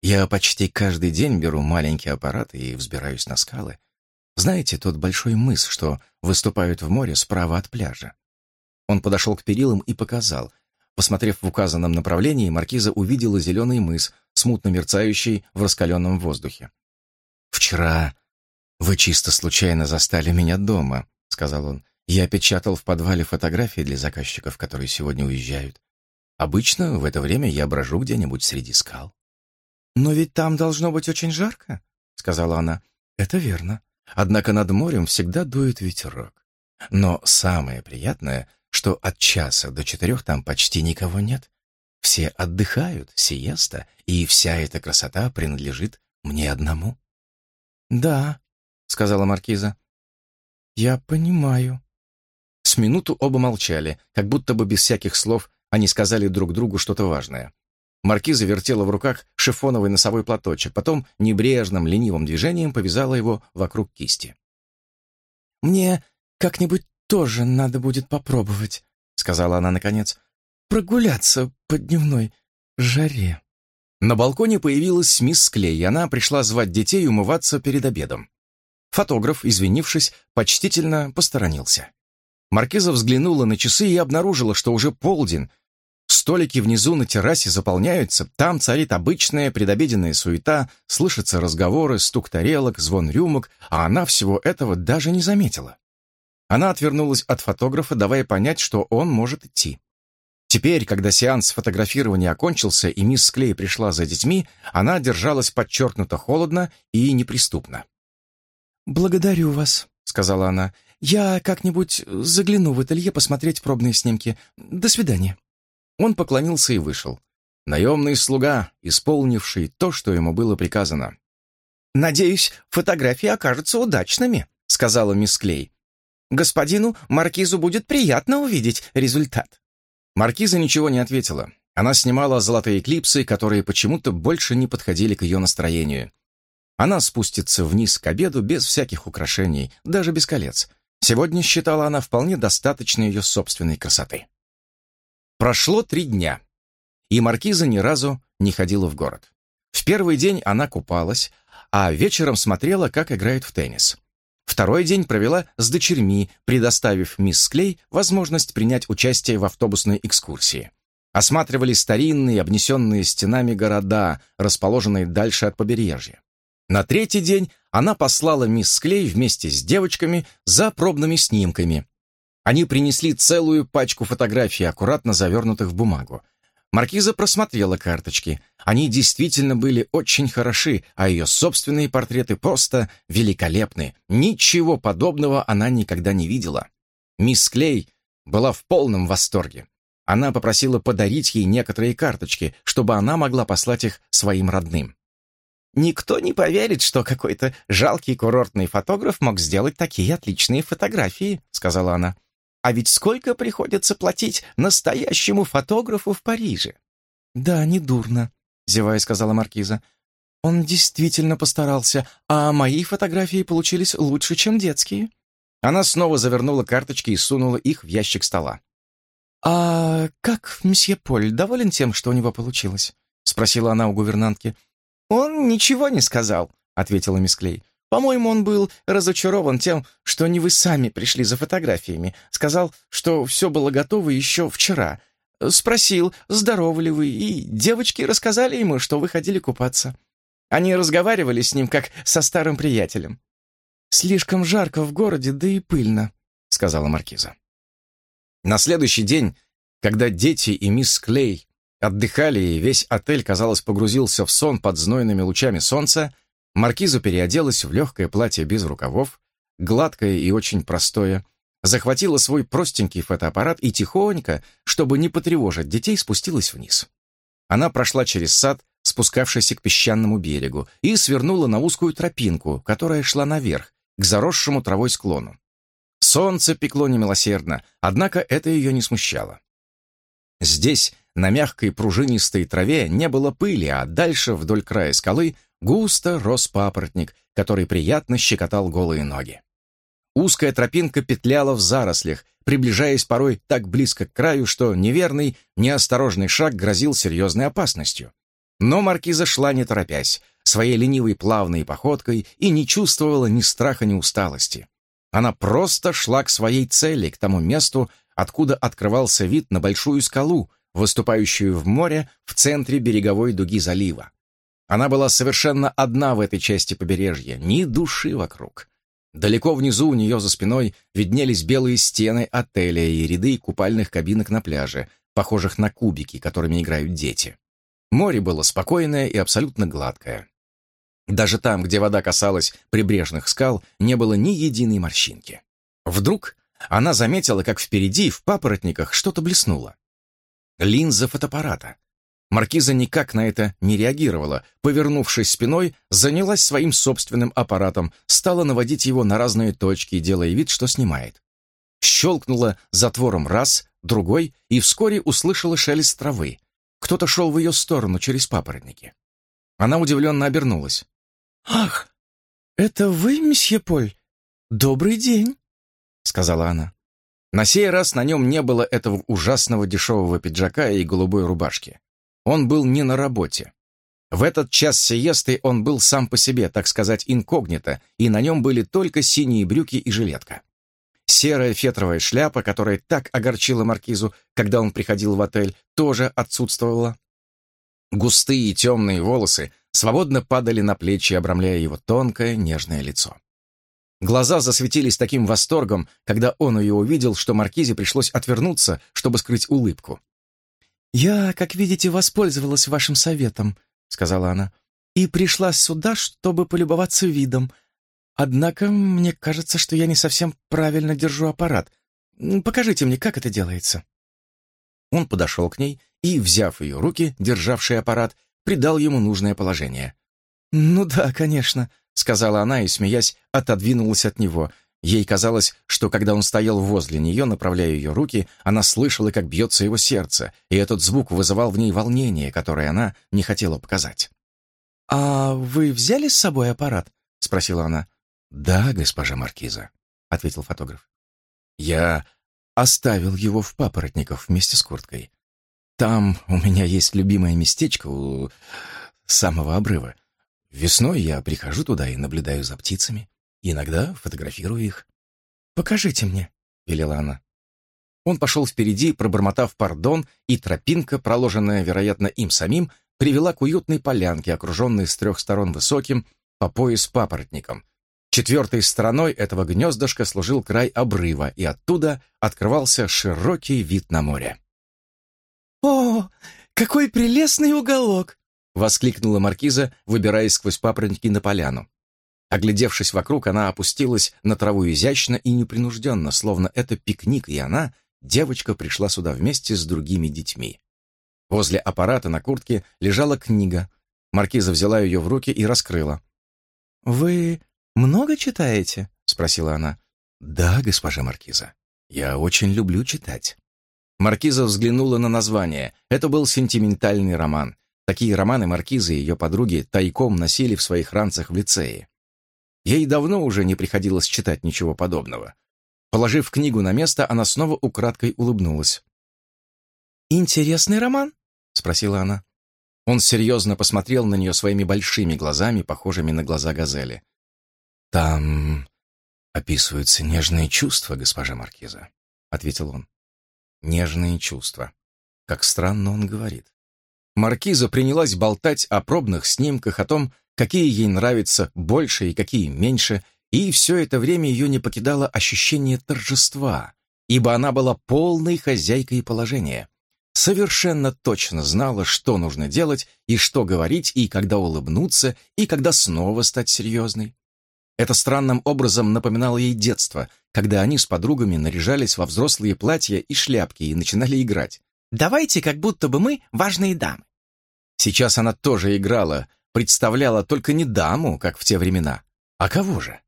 Я почти каждый день беру маленький аппарат и взбираюсь на скалы. Знаете, тот большой мыс, что выступает в море справа от пляжа?» Он подошел к перилам и показал. Посмотрев в указанном направлении, маркиза увидела зеленый мыс, смутно мерцающий в раскаленном воздухе. «Вчера вы чисто случайно застали меня дома», — сказал он. «Я печатал в подвале фотографии для заказчиков, которые сегодня уезжают. Обычно в это время я брожу где-нибудь среди скал».
«Но ведь там должно быть очень жарко», — сказала она.
«Это верно. Однако над морем всегда дует ветерок. Но самое приятное, что от часа до четырех там почти никого нет. Все отдыхают, сиеста, и вся эта красота принадлежит мне одному».
«Да», — сказала маркиза. «Я понимаю».
Минуту оба молчали, как будто бы без всяких слов они сказали друг другу что-то важное. Маркиза вертела в руках шифоновый носовой платочек, потом небрежным, ленивым движением повязала его вокруг кисти.
«Мне как-нибудь тоже надо будет попробовать», — сказала она наконец, «прогуляться по дневной жаре».
На балконе появилась мисс Клей, и она пришла звать детей умываться перед обедом. Фотограф, извинившись, почтительно посторонился. Маркиза взглянула на часы и обнаружила, что уже полдень, Столики внизу на террасе заполняются, там царит обычная предобеденная суета, слышатся разговоры, стук тарелок, звон рюмок, а она всего этого даже не заметила. Она отвернулась от фотографа, давая понять, что он может идти. Теперь, когда сеанс фотографирования окончился и мисс Клей пришла за детьми, она держалась подчеркнуто холодно и неприступно.
«Благодарю вас», — сказала она. «Я как-нибудь загляну в ателье посмотреть пробные снимки. До свидания».
Он поклонился и вышел. Наемный слуга, исполнивший то, что ему было приказано.
«Надеюсь, фотографии окажутся удачными», — сказала мисс Клей. «Господину Маркизу будет приятно увидеть результат».
Маркиза ничего не ответила. Она снимала золотые клипсы, которые почему-то больше не подходили к ее настроению. Она спустится вниз к обеду без всяких украшений, даже без колец. Сегодня, считала она, вполне достаточно ее собственной красоты. Прошло три дня, и маркиза ни разу не ходила в город. В первый день она купалась, а вечером смотрела, как играют в теннис. Второй день провела с дочерьми, предоставив мисс Клей возможность принять участие в автобусной экскурсии. Осматривали старинные, обнесенные стенами города, расположенные дальше от побережья. На третий день она послала мисс Клей вместе с девочками за пробными снимками, они принесли целую пачку фотографий, аккуратно завернутых в бумагу. Маркиза просмотрела карточки. Они действительно были очень хороши, а ее собственные портреты просто великолепны. Ничего подобного она никогда не видела. Мисс Клей была в полном восторге. Она попросила подарить ей некоторые карточки, чтобы она могла послать их своим родным.
«Никто не поверит, что какой-то жалкий курортный фотограф мог сделать такие отличные фотографии», — сказала она. А ведь сколько приходится платить настоящему фотографу в Париже?
Да, не дурно, — зевая сказала Маркиза. «Он действительно постарался, а мои фотографии получились лучше, чем детские». Она снова завернула карточки и сунула их в ящик стола. «А как месье Поль доволен тем, что у него получилось?» — спросила она у гувернантки. «Он ничего не сказал», — ответила мисс Клей. «По-моему, он был разочарован тем, что не вы сами пришли за фотографиями. Сказал, что все было готово еще вчера. Спросил, здоровы ли вы, и девочки рассказали ему, что вы ходили купаться. Они разговаривали с ним, как со старым приятелем. «Слишком жарко в городе, да и пыльно», — сказала Маркиза.
На следующий день, когда дети и мисс Клей отдыхали, и весь отель, казалось, погрузился в сон под знойными лучами солнца, Маркиза переоделась в легкое платье без рукавов, гладкое и очень простое, захватила свой простенький фотоаппарат и тихонько, чтобы не потревожить детей, спустилась вниз. Она прошла через сад, спускавшийся к песчаному берегу, и свернула на узкую тропинку, которая шла наверх, к заросшему травой склону. Солнце пекло немилосердно, однако это ее не смущало. Здесь, на мягкой пружинистой траве, не было пыли, а дальше, вдоль края скалы, густо рос папоротник, который приятно щекотал голые ноги. Узкая тропинка петляла в зарослях, приближаясь порой так близко к краю, что неверный, неосторожный шаг грозил серьезной опасностью. Но маркиза шла не торопясь, своей ленивой плавной походкой и не чувствовала ни страха, ни усталости. Она просто шла к своей цели, к тому месту, откуда открывался вид на большую скалу, выступающую в море в центре береговой дуги залива. Она была совершенно одна в этой части побережья, ни души вокруг. Далеко внизу у нее за спиной виднелись белые стены отеля и ряды купальных кабинок на пляже, похожих на кубики, которыми играют дети. Море было спокойное и абсолютно гладкое. Даже там, где вода касалась прибрежных скал, не было ни единой морщинки. Вдруг она заметила, как впереди, в папоротниках, что-то блеснуло. Линза фотоаппарата. Маркиза никак на это не реагировала. Повернувшись спиной, занялась своим собственным аппаратом, стала наводить его на разные точки, делая вид, что снимает. Щелкнула затвором раз, другой, и вскоре услышала шелест травы. Кто-то шел в ее сторону через папоротники. Она удивленно обернулась. «Ах, это вы, месье Поль? Добрый день», — сказала она. На сей раз на нем не было этого ужасного дешевого пиджака и голубой рубашки. Он был не на работе. В этот час сиесты он был сам по себе, так сказать, инкогнито, и на нем были только синие брюки и жилетка. Серая фетровая шляпа, которая так огорчила маркизу, когда он приходил в отель, тоже отсутствовала. Густые темные волосы свободно падали на плечи, обрамляя его тонкое, нежное лицо. Глаза засветились таким восторгом, когда он ее увидел, что Маркизе пришлось отвернуться, чтобы скрыть улыбку. «Я, как видите, воспользовалась вашим советом», — сказала она, «и пришла сюда, чтобы полюбоваться видом. Однако мне кажется, что я не совсем правильно держу аппарат. Покажите мне, как это делается». Он подошел к ней и, взяв ее руки, державший аппарат, придал ему нужное положение. «Ну да, конечно», — сказала она и, смеясь, отодвинулась от него. Ей казалось, что когда он стоял возле нее, направляя ее руки, она слышала, как бьется его сердце, и этот звук вызывал в ней волнение, которое она не хотела показать. «А вы взяли с собой аппарат?» — спросила она. «Да, госпожа Маркиза», — ответил фотограф. «Я оставил его в папоротниках вместе с курткой. Там у меня есть любимое местечко у самого обрыва. Весной я прихожу туда и наблюдаю за птицами. Иногда фотографирую их. «Покажите мне», — велела она. Он пошел впереди, пробормотав пардон, и тропинка, проложенная, вероятно, им самим, привела к уютной полянке, окруженной с трех сторон высоким, по пояс папоротником. Четвертой стороной этого гнездышка служил край обрыва, и оттуда открывался широкий вид на море.
«О, какой прелестный уголок!» — воскликнула маркиза, выбираясь сквозь папоротники на поляну. Оглядевшись вокруг, она опустилась на траву изящно и непринужденно, словно это пикник, и она, девочка, пришла сюда вместе с другими детьми. Возле аппарата на куртке лежала книга. Маркиза взяла ее в руки и раскрыла. «Вы много читаете?» — спросила она. «Да, госпожа Маркиза. Я очень люблю читать». Маркиза взглянула на название. Это был сентиментальный роман.
Такие романы Маркизы и ее подруги тайком носили в своих ранцах в лицее. Ей давно уже не приходилось читать ничего подобного. Положив книгу на место, она снова украдкой улыбнулась.
«Интересный роман?» — спросила она.
Он серьезно посмотрел на нее своими большими глазами, похожими на глаза газели. «Там описываются нежные чувства, госпожа Маркиза», — ответил он. «Нежные чувства. Как странно он говорит». Маркиза принялась болтать о пробных снимках, о том, какие ей нравятся больше и какие меньше, и все это время ее не покидало ощущение торжества, ибо она была полной хозяйкой положения. Совершенно точно знала, что нужно делать, и что говорить, и когда улыбнуться, и когда снова стать серьезной. Это странным образом напоминало ей детство, когда они с подругами наряжались во взрослые платья и шляпки и начинали играть.
«Давайте, как будто бы мы важные дамы».
Сейчас она тоже играла, представляла только не даму, как в те времена, а кого же?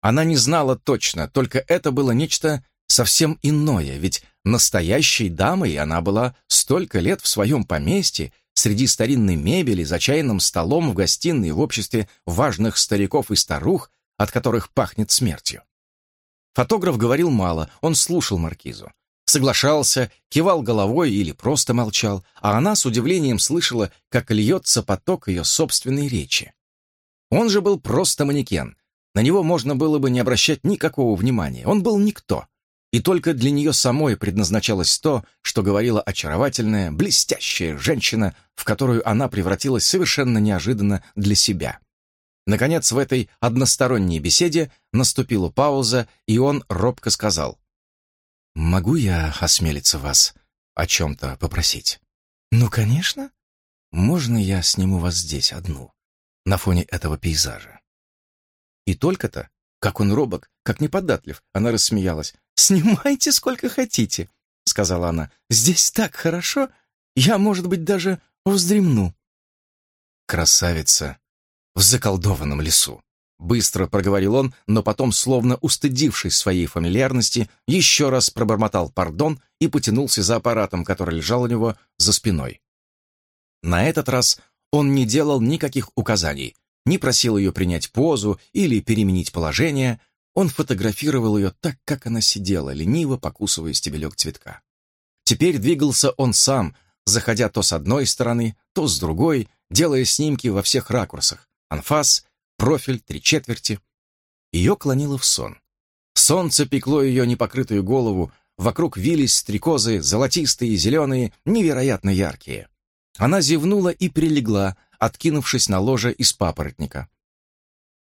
Она не знала точно, только это было нечто совсем иное, ведь настоящей дамой она была столько лет в своем поместье, среди старинной мебели, за чайным столом в гостиной в обществе важных стариков и старух, от которых пахнет смертью. Фотограф говорил мало, он слушал маркизу. Соглашался, кивал головой или просто молчал, а она с удивлением слышала, как льется поток ее собственной речи. Он же был просто манекен. На него можно было бы не обращать никакого внимания. Он был никто. И только для нее самой предназначалось то, что говорила очаровательная, блестящая женщина, в которую она превратилась совершенно неожиданно для себя. Наконец, в этой односторонней беседе наступила пауза, и он робко сказал. «Могу я осмелиться вас о чем-то попросить?»
«Ну, конечно».
«Можно я сниму вас здесь одну, на фоне этого пейзажа?» И только-то, как он робок, как неподатлив, она рассмеялась.
«Снимайте сколько хотите», — сказала она. «Здесь так хорошо, я, может быть, даже вздремну».
«Красавица в заколдованном лесу», — быстро проговорил он, но потом, словно устыдившись своей фамильярности, еще раз пробормотал пардон и потянулся за аппаратом, который лежал у него за спиной. На этот раз он не делал никаких указаний, не просил ее принять позу или переменить положение, он фотографировал ее так, как она сидела, лениво покусывая стебелек цветка. Теперь двигался он сам, заходя то с одной стороны, то с другой, делая снимки во всех ракурсах. Анфас, профиль, три четверти. Ее клонило в сон. Солнце пекло ее непокрытую голову, вокруг вились стрекозы, золотистые, зеленые, невероятно яркие. Она зевнула и прилегла, откинувшись на ложе из папоротника.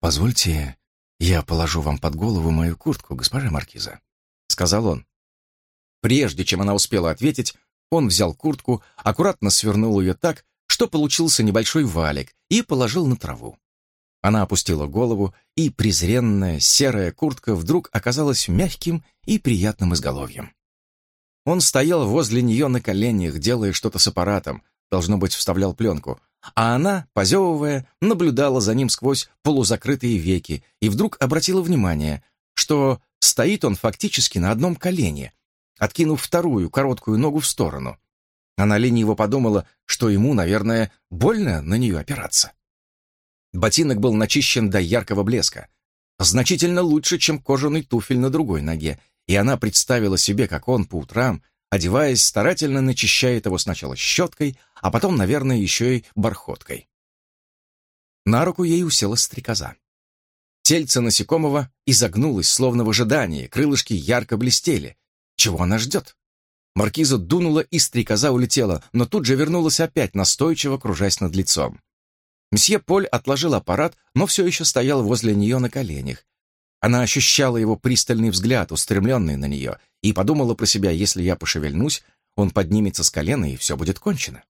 «Позвольте «Я положу вам под голову мою куртку, госпожа Маркиза», — сказал он. Прежде чем она успела ответить, он взял куртку, аккуратно свернул ее так, что получился небольшой валик, и положил на траву. Она опустила голову, и презренная серая куртка вдруг оказалась мягким и приятным изголовьем. Он стоял возле нее на коленях, делая что-то с аппаратом, должно быть, вставлял пленку, а она, позевывая, наблюдала за ним сквозь полузакрытые веки и вдруг обратила внимание, что стоит он фактически на одном колене, откинув вторую короткую ногу в сторону. Она лениво подумала, что ему, наверное, больно на нее опираться. Ботинок был начищен до яркого блеска, значительно лучше, чем кожаный туфель на другой ноге, и она представила себе, как он по утрам одеваясь, старательно начищает его сначала щеткой, а потом, наверное, еще и бархоткой. На руку ей усела стрекоза. Тельце насекомого изогнулось, словно в ожидании, крылышки ярко блестели. Чего она ждет? Маркиза дунула, и стрекоза улетела, но тут же вернулась опять, настойчиво кружась над лицом. Мсье Поль отложил аппарат, но все еще стоял возле нее на коленях, она ощущала его пристальный взгляд, устремленный на нее, и подумала про себя, если я пошевельнусь, он поднимется с колена, и все будет кончено.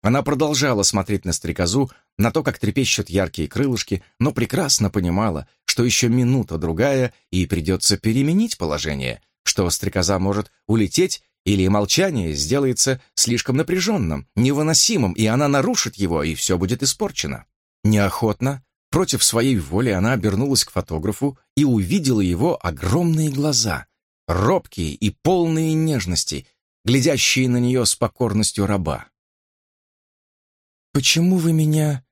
Она продолжала смотреть на стрекозу, на то, как трепещут яркие крылышки, но прекрасно понимала, что еще минута-другая, и придется переменить положение, что стрекоза может улететь, или молчание сделается слишком напряженным, невыносимым, и она нарушит его, и все будет испорчено. Неохотно, Против своей воли она обернулась к фотографу и увидела его огромные глаза, робкие и полные нежности, глядящие на нее с покорностью раба.
«Почему вы меня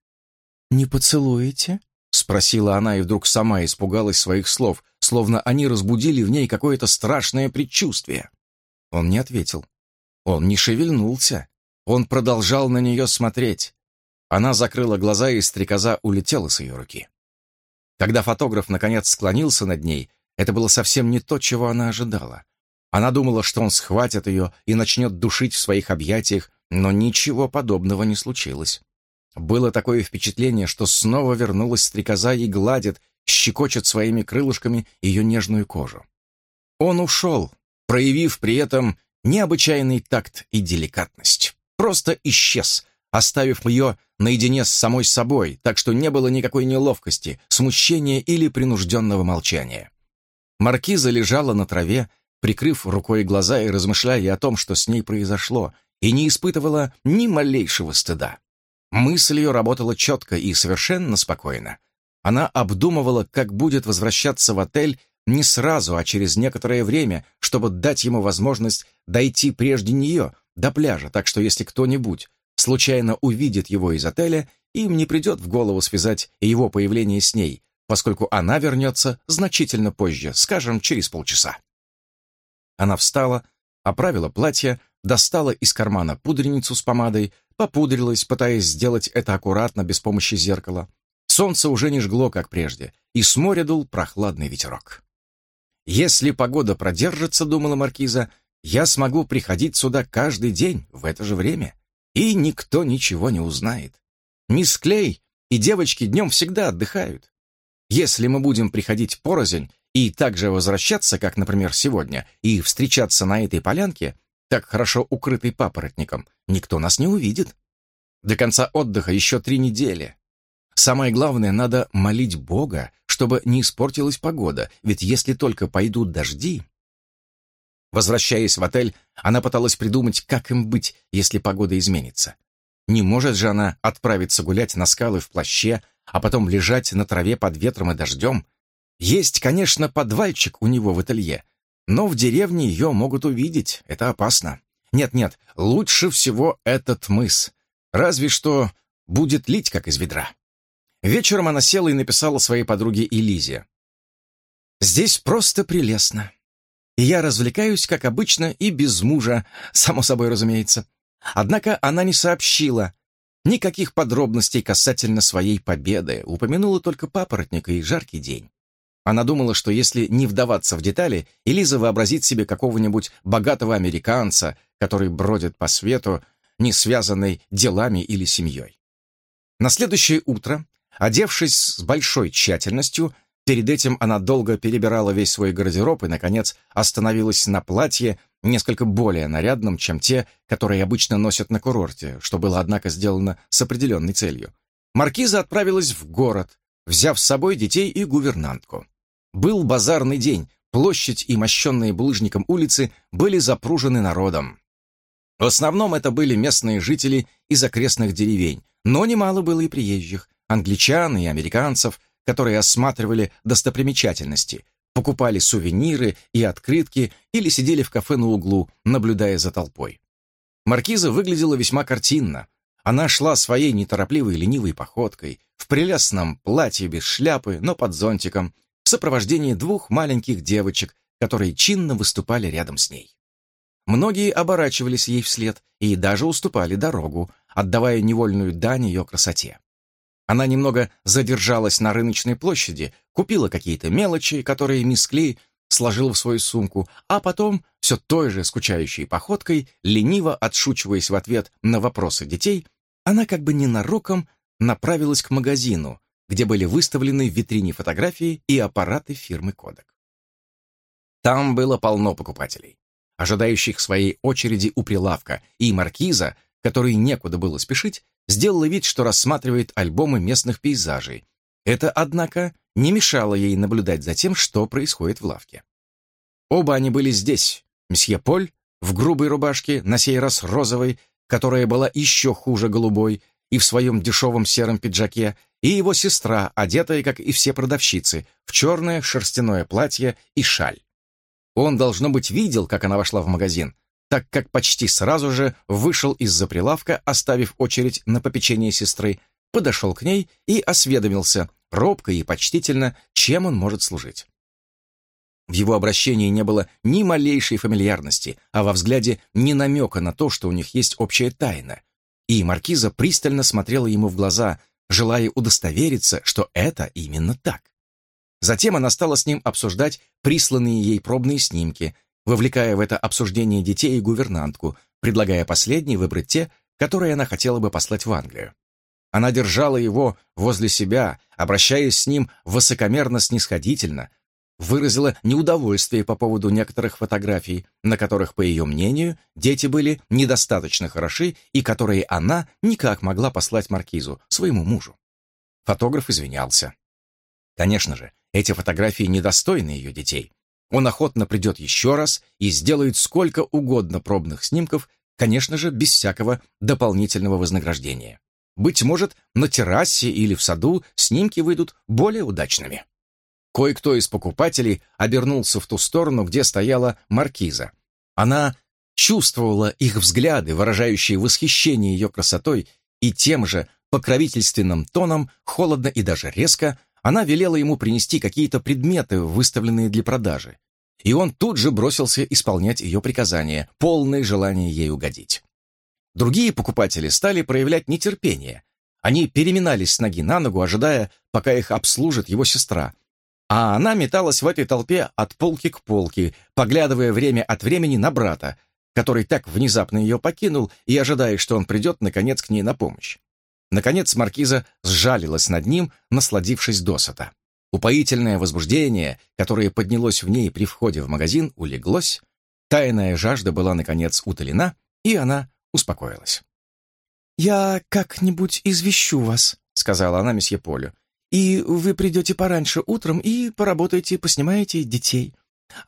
не поцелуете?» — спросила она и вдруг сама испугалась своих слов, словно они разбудили в ней какое-то страшное предчувствие. Он не ответил. Он не шевельнулся. Он продолжал на нее смотреть. Она закрыла глаза, и стрекоза улетела с ее руки. Когда фотограф наконец склонился над ней, это было совсем не то, чего она ожидала. Она думала, что он схватит ее и начнет душить в своих объятиях, но ничего подобного не случилось. Было такое впечатление, что снова вернулась стрекоза и гладит, щекочет своими крылышками ее нежную кожу. Он ушел, проявив при этом необычайный такт и деликатность. Просто исчез, оставив ее наедине с самой собой, так что не было никакой неловкости, смущения или принужденного молчания. Маркиза лежала на траве, прикрыв рукой глаза и размышляя о том, что с ней произошло, и не испытывала ни малейшего стыда. Мысль ее работала четко и совершенно спокойно. Она обдумывала, как будет возвращаться в отель не сразу, а через некоторое время, чтобы дать ему возможность дойти прежде нее до пляжа, так что если кто-нибудь случайно увидит его из отеля, им не придет в голову связать его появление с ней, поскольку она вернется значительно позже, скажем, через полчаса. Она встала, оправила платье, достала из кармана пудреницу с помадой, попудрилась, пытаясь сделать это аккуратно, без помощи зеркала. Солнце уже не жгло, как прежде, и с моря дул прохладный ветерок. «Если погода продержится, — думала Маркиза, — я смогу приходить сюда каждый день в это же время, и никто ничего не узнает. Мисс Клей и девочки днем всегда отдыхают. Если мы будем приходить порознь и также возвращаться, как, например, сегодня, и встречаться на этой полянке, так хорошо укрытой папоротником, никто нас не увидит. До конца отдыха еще три недели. Самое главное, надо молить Бога, чтобы не испортилась погода, ведь если только пойдут дожди... Возвращаясь в отель, она пыталась придумать, как им быть, если погода изменится. Не может же она отправиться гулять на скалы в плаще, а потом лежать на траве под ветром и дождем. Есть, конечно, подвальчик у него в ателье, но в деревне ее могут увидеть, это опасно. Нет-нет, лучше всего этот мыс. Разве что будет лить, как из ведра. Вечером она села и написала своей подруге Элизе. «Здесь просто прелестно. И я развлекаюсь, как обычно, и без мужа, само собой разумеется. Однако она не сообщила никаких подробностей касательно своей победы, упомянула только папоротника и жаркий день. Она думала, что если не вдаваться в детали, Элиза вообразит себе какого-нибудь богатого американца, который бродит по свету, не связанный делами или семьей. На следующее утро Одевшись с большой тщательностью, перед этим она долго перебирала весь свой гардероб и, наконец, остановилась на платье, несколько более нарядном, чем те, которые обычно носят на курорте, что было, однако, сделано с определенной целью. Маркиза отправилась в город, взяв с собой детей и гувернантку. Был базарный день, площадь и мощенные булыжником улицы были запружены народом. В основном это были местные жители из окрестных деревень, но немало было и приезжих, англичан и американцев, которые осматривали достопримечательности, покупали сувениры и открытки или сидели в кафе на углу, наблюдая за толпой. Маркиза выглядела весьма картинно. Она шла своей неторопливой ленивой походкой, в прелестном платье без шляпы, но под зонтиком, в сопровождении двух маленьких девочек, которые чинно выступали рядом с ней. Многие оборачивались ей вслед и даже уступали дорогу, отдавая невольную дань ее красоте. Она немного задержалась на рыночной площади, купила какие-то мелочи, которые мисс Клей сложила в свою сумку, а потом, все той же скучающей походкой, лениво отшучиваясь в ответ на вопросы детей, она как бы ненароком направилась к магазину, где были выставлены в витрине фотографии и аппараты фирмы Kodak. Там было полно покупателей, ожидающих своей очереди у прилавка, и маркиза, которой некуда было спешить, сделала вид, что рассматривает альбомы местных пейзажей. Это, однако, не мешало ей наблюдать за тем, что происходит в лавке. Оба они были здесь. Месье Поль в грубой рубашке, на сей раз розовой, которая была еще хуже голубой, и в своем дешевом сером пиджаке, и его сестра, одетая, как и все продавщицы, в черное шерстяное платье и шаль. Он, должно быть, видел, как она вошла в магазин,
так как почти сразу же вышел из-за прилавка, оставив очередь на попечение сестры, подошел к ней и осведомился, робко и почтительно, чем он может служить. В его обращении не было ни малейшей фамильярности, а во взгляде ни намека на то, что у них есть общая тайна. И маркиза пристально смотрела ему в глаза, желая удостовериться, что это именно так. Затем она стала с ним обсуждать присланные ей пробные снимки, вовлекая в это обсуждение детей и гувернантку, предлагая последней выбрать те, которые она хотела бы послать в Англию. Она держала его возле себя, обращаясь с ним высокомерно-снисходительно, выразила неудовольствие по поводу некоторых фотографий, на которых, по ее мнению, дети были недостаточно хороши и которые она никак могла послать Маркизу, своему мужу. Фотограф извинялся. Конечно же, эти фотографии недостойны ее детей. Он охотно придет еще раз и сделает сколько угодно пробных снимков, конечно же, без всякого дополнительного вознаграждения. Быть может, на террасе или в саду снимки выйдут более удачными. Кое-кто из покупателей обернулся в ту сторону, где стояла маркиза. Она чувствовала их взгляды, выражающие восхищение ее красотой, и тем же покровительственным тоном, холодно и даже резко, она велела ему принести какие-то предметы, выставленные для продажи. И он тут же бросился исполнять ее приказания, полное желание ей угодить. Другие покупатели стали проявлять нетерпение. Они переминались с ноги на ногу, ожидая, пока их обслужит его сестра. А она металась в этой толпе от полки к полке, поглядывая время от времени на брата, который так внезапно ее покинул и ожидая, что он придет, наконец, к ней на помощь. Наконец маркиза сжалилась над ним, насладившись досыта. Упоительное возбуждение, которое поднялось в ней при входе в магазин, улеглось, тайная жажда была, наконец, утолена, и она успокоилась.
«Я как-нибудь извещу вас», — сказала она месье Полю, «и вы придете пораньше утром и поработаете, поснимаете детей.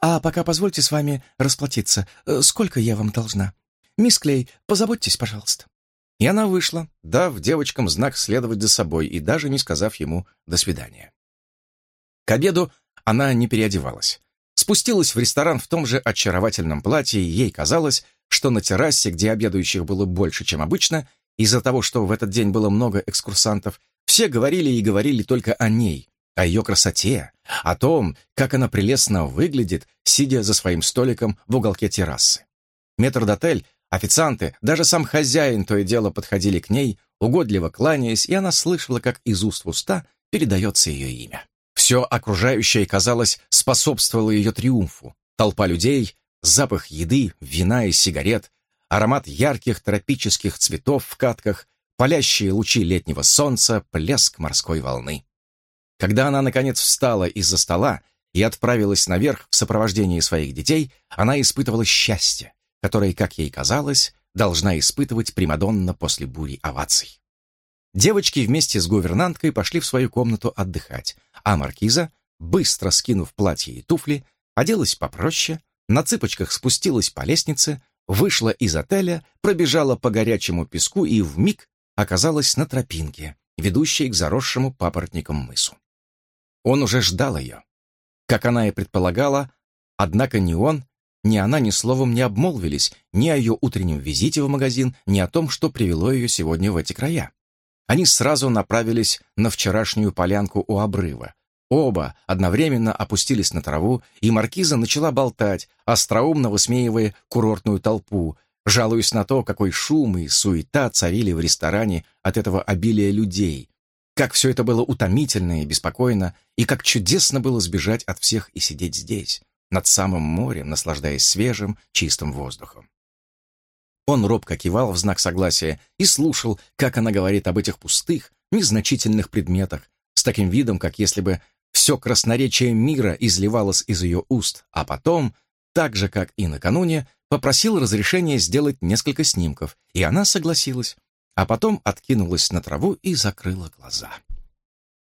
А пока позвольте с вами расплатиться. Э, сколько я вам должна? Мисс Клей, позаботьтесь, пожалуйста».
И она вышла, дав девочкам знак следовать за собой и даже не сказав ему «до свидания». К обеду она не переодевалась. Спустилась в ресторан в том же очаровательном платье, и ей казалось, что на террасе, где обедающих было больше, чем обычно, из-за того, что в этот день было много экскурсантов, все говорили и говорили только о ней, о ее красоте, о том, как она прелестно выглядит, сидя за своим столиком в уголке террасы. Метрдотель Официанты, даже сам хозяин то и дело подходили к ней, угодливо кланяясь, и она слышала, как из уст в уста передается ее имя. Все окружающее, казалось, способствовало ее триумфу. Толпа людей, запах еды, вина и сигарет, аромат ярких тропических цветов в катках, палящие лучи летнего солнца, плеск морской волны. Когда она, наконец, встала из-за стола и отправилась наверх в сопровождении своих детей, она испытывала счастье, который, как ей казалось, должна испытывать Примадонна после бури оваций. Девочки вместе с гувернанткой пошли в свою комнату отдыхать, а маркиза, быстро скинув платье и туфли, оделась попроще, на цыпочках спустилась по лестнице, вышла из отеля, пробежала по горячему песку и вмиг оказалась на тропинке, ведущей к заросшему папоротником мысу. Он уже ждал ее. Как она и предполагала, однако ни он, ни она ни словом не обмолвились ни о ее утреннем визите в магазин, ни о том, что привело ее сегодня в эти края. Они сразу направились на вчерашнюю полянку у обрыва. Оба одновременно опустились на траву, и маркиза начала болтать, остроумно высмеивая курортную толпу, жалуясь на то, какой шум и суета царили в ресторане от этого обилия людей, как все это было утомительно и беспокойно, и как чудесно было сбежать от всех и сидеть здесь, над самым морем, наслаждаясь свежим, чистым воздухом. Он робко кивал в знак согласия и слушал, как она говорит об этих пустых, незначительных предметах, с таким видом, как если бы все красноречие мира изливалось из ее уст, а потом, так же, как и накануне, попросил разрешения сделать несколько снимков, и она согласилась, а потом откинулась на траву и закрыла глаза.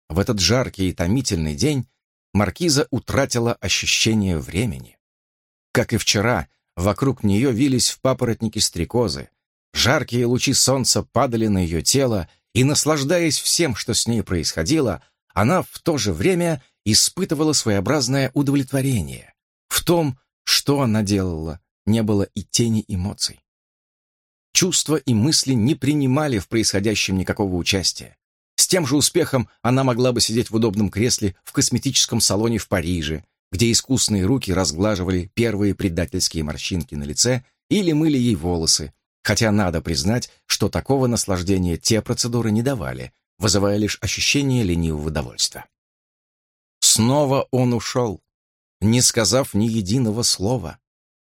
В этот жаркий и томительный день маркиза утратила ощущение времени. Как и вчера, вокруг нее вились в папоротнике стрекозы, жаркие лучи солнца падали на ее тело, и, наслаждаясь всем, что с ней происходило, она в то же время испытывала своеобразное удовлетворение в том, что она делала, не было и тени эмоций. Чувства и мысли не принимали в происходящем никакого участия. С тем же успехом она могла бы сидеть в удобном кресле в косметическом салоне в Париже, где искусные руки разглаживали первые предательские морщинки на лице или мыли ей волосы, хотя надо признать, что такого наслаждения те процедуры не давали, вызывая лишь ощущение ленивого удовольствия. Снова он ушел, не сказав ни единого слова,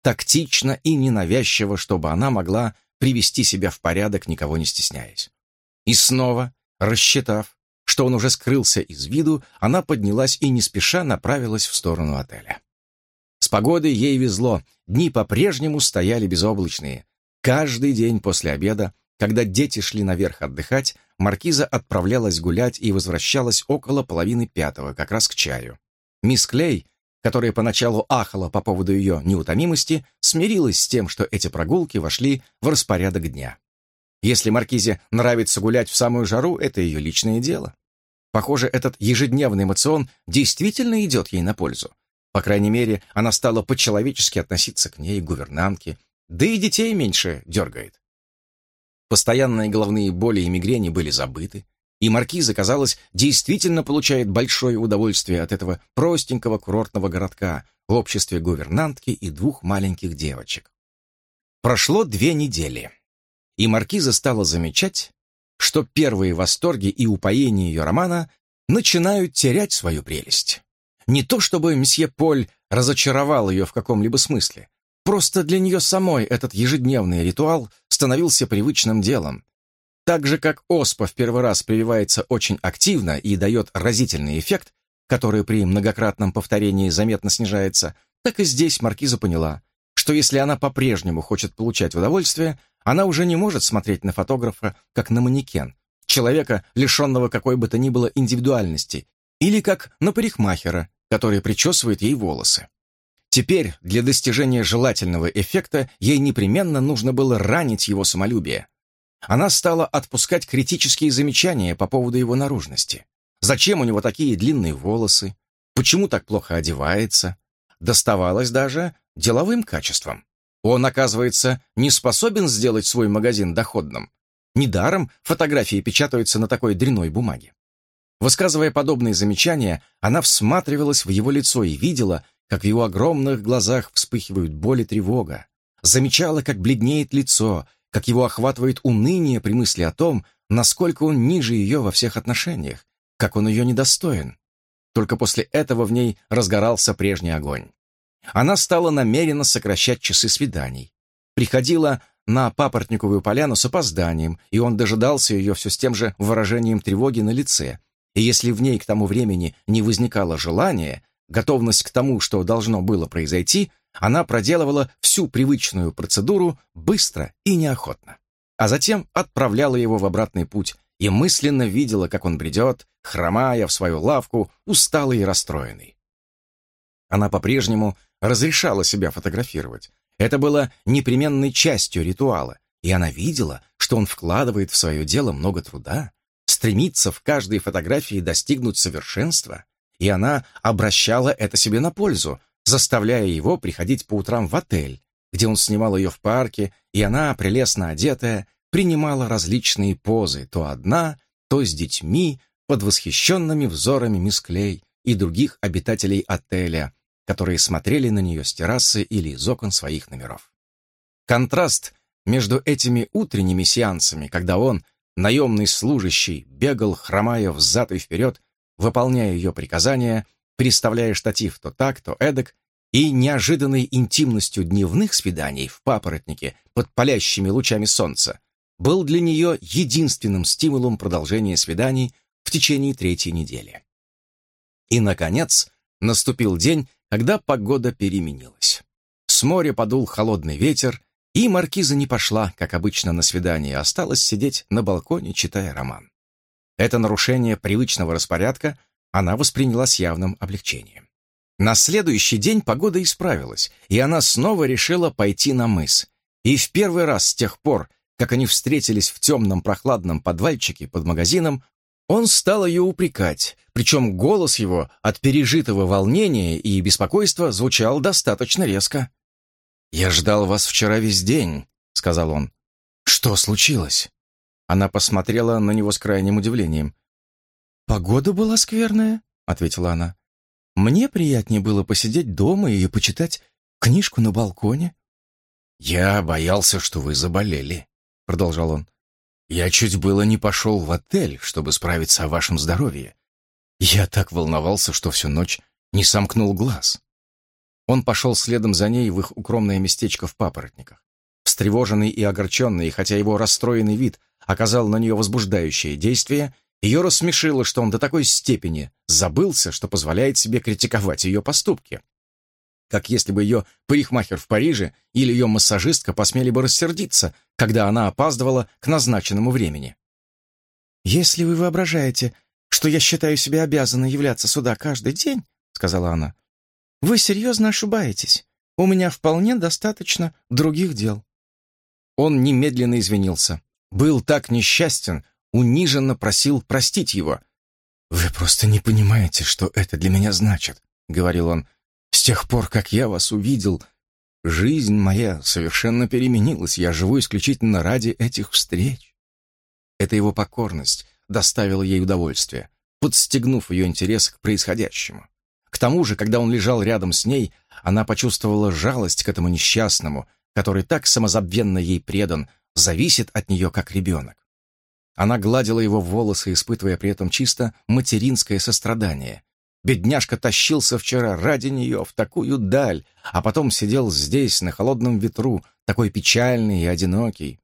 тактично и ненавязчиво, чтобы она могла привести себя в порядок, никого не стесняясь. И снова, рассчитав, что он уже скрылся из виду, она поднялась и не спеша направилась в сторону отеля. С погодой ей везло, дни по-прежнему стояли безоблачные. Каждый день после обеда, когда дети шли наверх отдыхать, маркиза отправлялась гулять и возвращалась около половины пятого, как раз к чаю. Мисс Клей, которая поначалу ахала по поводу ее неутомимости, смирилась с тем, что эти прогулки вошли в распорядок дня. Если маркизе нравится гулять в самую жару, это ее личное дело. Похоже, этот ежедневный эмоцион действительно идет ей на пользу. По крайней мере, она стала по-человечески относиться к ней, гувернантке, да и детей меньше дергает. Постоянные головные боли и мигрени были забыты, и маркиза, казалось, действительно получает большое удовольствие от этого простенького курортного городка в обществе гувернантки и двух маленьких девочек. Прошло две недели, и маркиза стала замечать, что первые восторги и упоения ее романа начинают терять свою прелесть. Не то чтобы месье Поль разочаровал ее в каком-либо смысле, просто для нее самой этот ежедневный ритуал становился привычным делом. Так же, как оспа в первый раз прививается очень активно и дает разительный эффект, который при многократном повторении заметно снижается, так и здесь маркиза поняла, что если она по-прежнему хочет получать удовольствие, она уже не может смотреть на фотографа как на манекен, человека, лишенного какой бы то ни было индивидуальности, или как на парикмахера, который причесывает ей волосы. Теперь для достижения желательного эффекта ей непременно нужно было ранить его самолюбие. Она стала отпускать критические замечания по поводу его наружности. Зачем у него такие длинные волосы? Почему так плохо одевается? Доставалось даже деловым качеством. Он, оказывается, не способен сделать свой магазин доходным. Недаром фотографии печатаются на такой дряной бумаге. Высказывая подобные замечания, она всматривалась в его лицо и видела, как в его огромных глазах вспыхивают боль и тревога. Замечала, как бледнеет лицо, как его охватывает уныние при мысли о том, насколько он ниже ее во всех отношениях, как он ее недостоин. Только после этого в ней разгорался прежний огонь. Она стала намеренно сокращать часы свиданий. Приходила на папоротниковую поляну с опозданием, и он дожидался ее все с тем же выражением тревоги на лице. И если в ней к тому времени не возникало желания, готовность к тому, что должно было произойти, она проделывала всю привычную процедуру быстро и неохотно. А затем отправляла его в обратный путь и мысленно видела, как он бредет, хромая в свою лавку, усталый и расстроенный. Она по-прежнему разрешала себя фотографировать. Это было непременной частью ритуала, и она видела, что он вкладывает в свое дело много труда, стремится в каждой фотографии достигнуть совершенства, и она обращала это себе на пользу, заставляя его приходить по утрам в отель, где он снимал ее в парке, и она, прелестно одетая, принимала различные позы, то одна, то с детьми, под восхищенными взорами мисс Клей и других обитателей отеля, которые смотрели на нее с террасы или из окон своих номеров. Контраст между этими утренними сеансами, когда он, наемный служащий, бегал, хромая взад и вперед, выполняя ее приказания, переставляя штатив то так, то эдак, и неожиданной интимностью дневных свиданий в папоротнике под палящими лучами солнца, был для нее единственным стимулом продолжения свиданий в течение третьей недели. И, наконец, наступил день, когда погода переменилась. С моря подул холодный ветер, и маркиза не пошла, как обычно, на свидание, а осталась сидеть на балконе, читая роман. Это нарушение привычного распорядка она восприняла с явным облегчением. На следующий день погода исправилась, и она снова решила пойти на мыс. И в первый раз с тех пор, как они встретились в темном прохладном подвальчике под магазином, он стал ее упрекать, причем голос его от пережитого волнения и беспокойства звучал достаточно резко. «Я ждал вас вчера весь день», — сказал он. «Что случилось?» Она посмотрела на него с крайним удивлением.
«Погода была скверная», — ответила она. «Мне приятнее было посидеть дома и почитать книжку на балконе».
«Я боялся, что вы заболели», — продолжал он. «Я чуть было не пошел в отель, чтобы справиться о вашем здоровье. Я так волновался, что всю ночь не сомкнул глаз». Он пошел следом за ней в их укромное местечко в папоротниках. Встревоженный и огорченный, хотя его расстроенный вид оказал на нее возбуждающее действие, ее рассмешило, что он до такой степени забылся, что позволяет себе критиковать ее поступки. Как если бы ее парикмахер в Париже или ее массажистка посмели бы рассердиться, когда она опаздывала к назначенному времени.
«Если вы воображаете, что я считаю себя обязанной являться сюда каждый день», — сказала она, — «вы серьезно ошибаетесь. У меня вполне достаточно других дел».
Он немедленно извинился. Был так несчастен, униженно просил простить его. «Вы просто не понимаете, что это для меня значит», — говорил он. «С тех пор, как я вас увидел, жизнь моя совершенно переменилась. Я живу исключительно ради этих встреч». Эта его покорность доставила ей удовольствие, подстегнув ее интерес к происходящему. К тому же, когда он лежал рядом с ней, она почувствовала жалость к этому несчастному, который так самозабвенно ей предан, зависит от нее как ребенок. Она гладила его волосы, испытывая при этом чисто материнское сострадание. Бедняжка тащился вчера ради нее в такую даль, а потом сидел здесь, на холодном ветру, такой печальный и одинокий.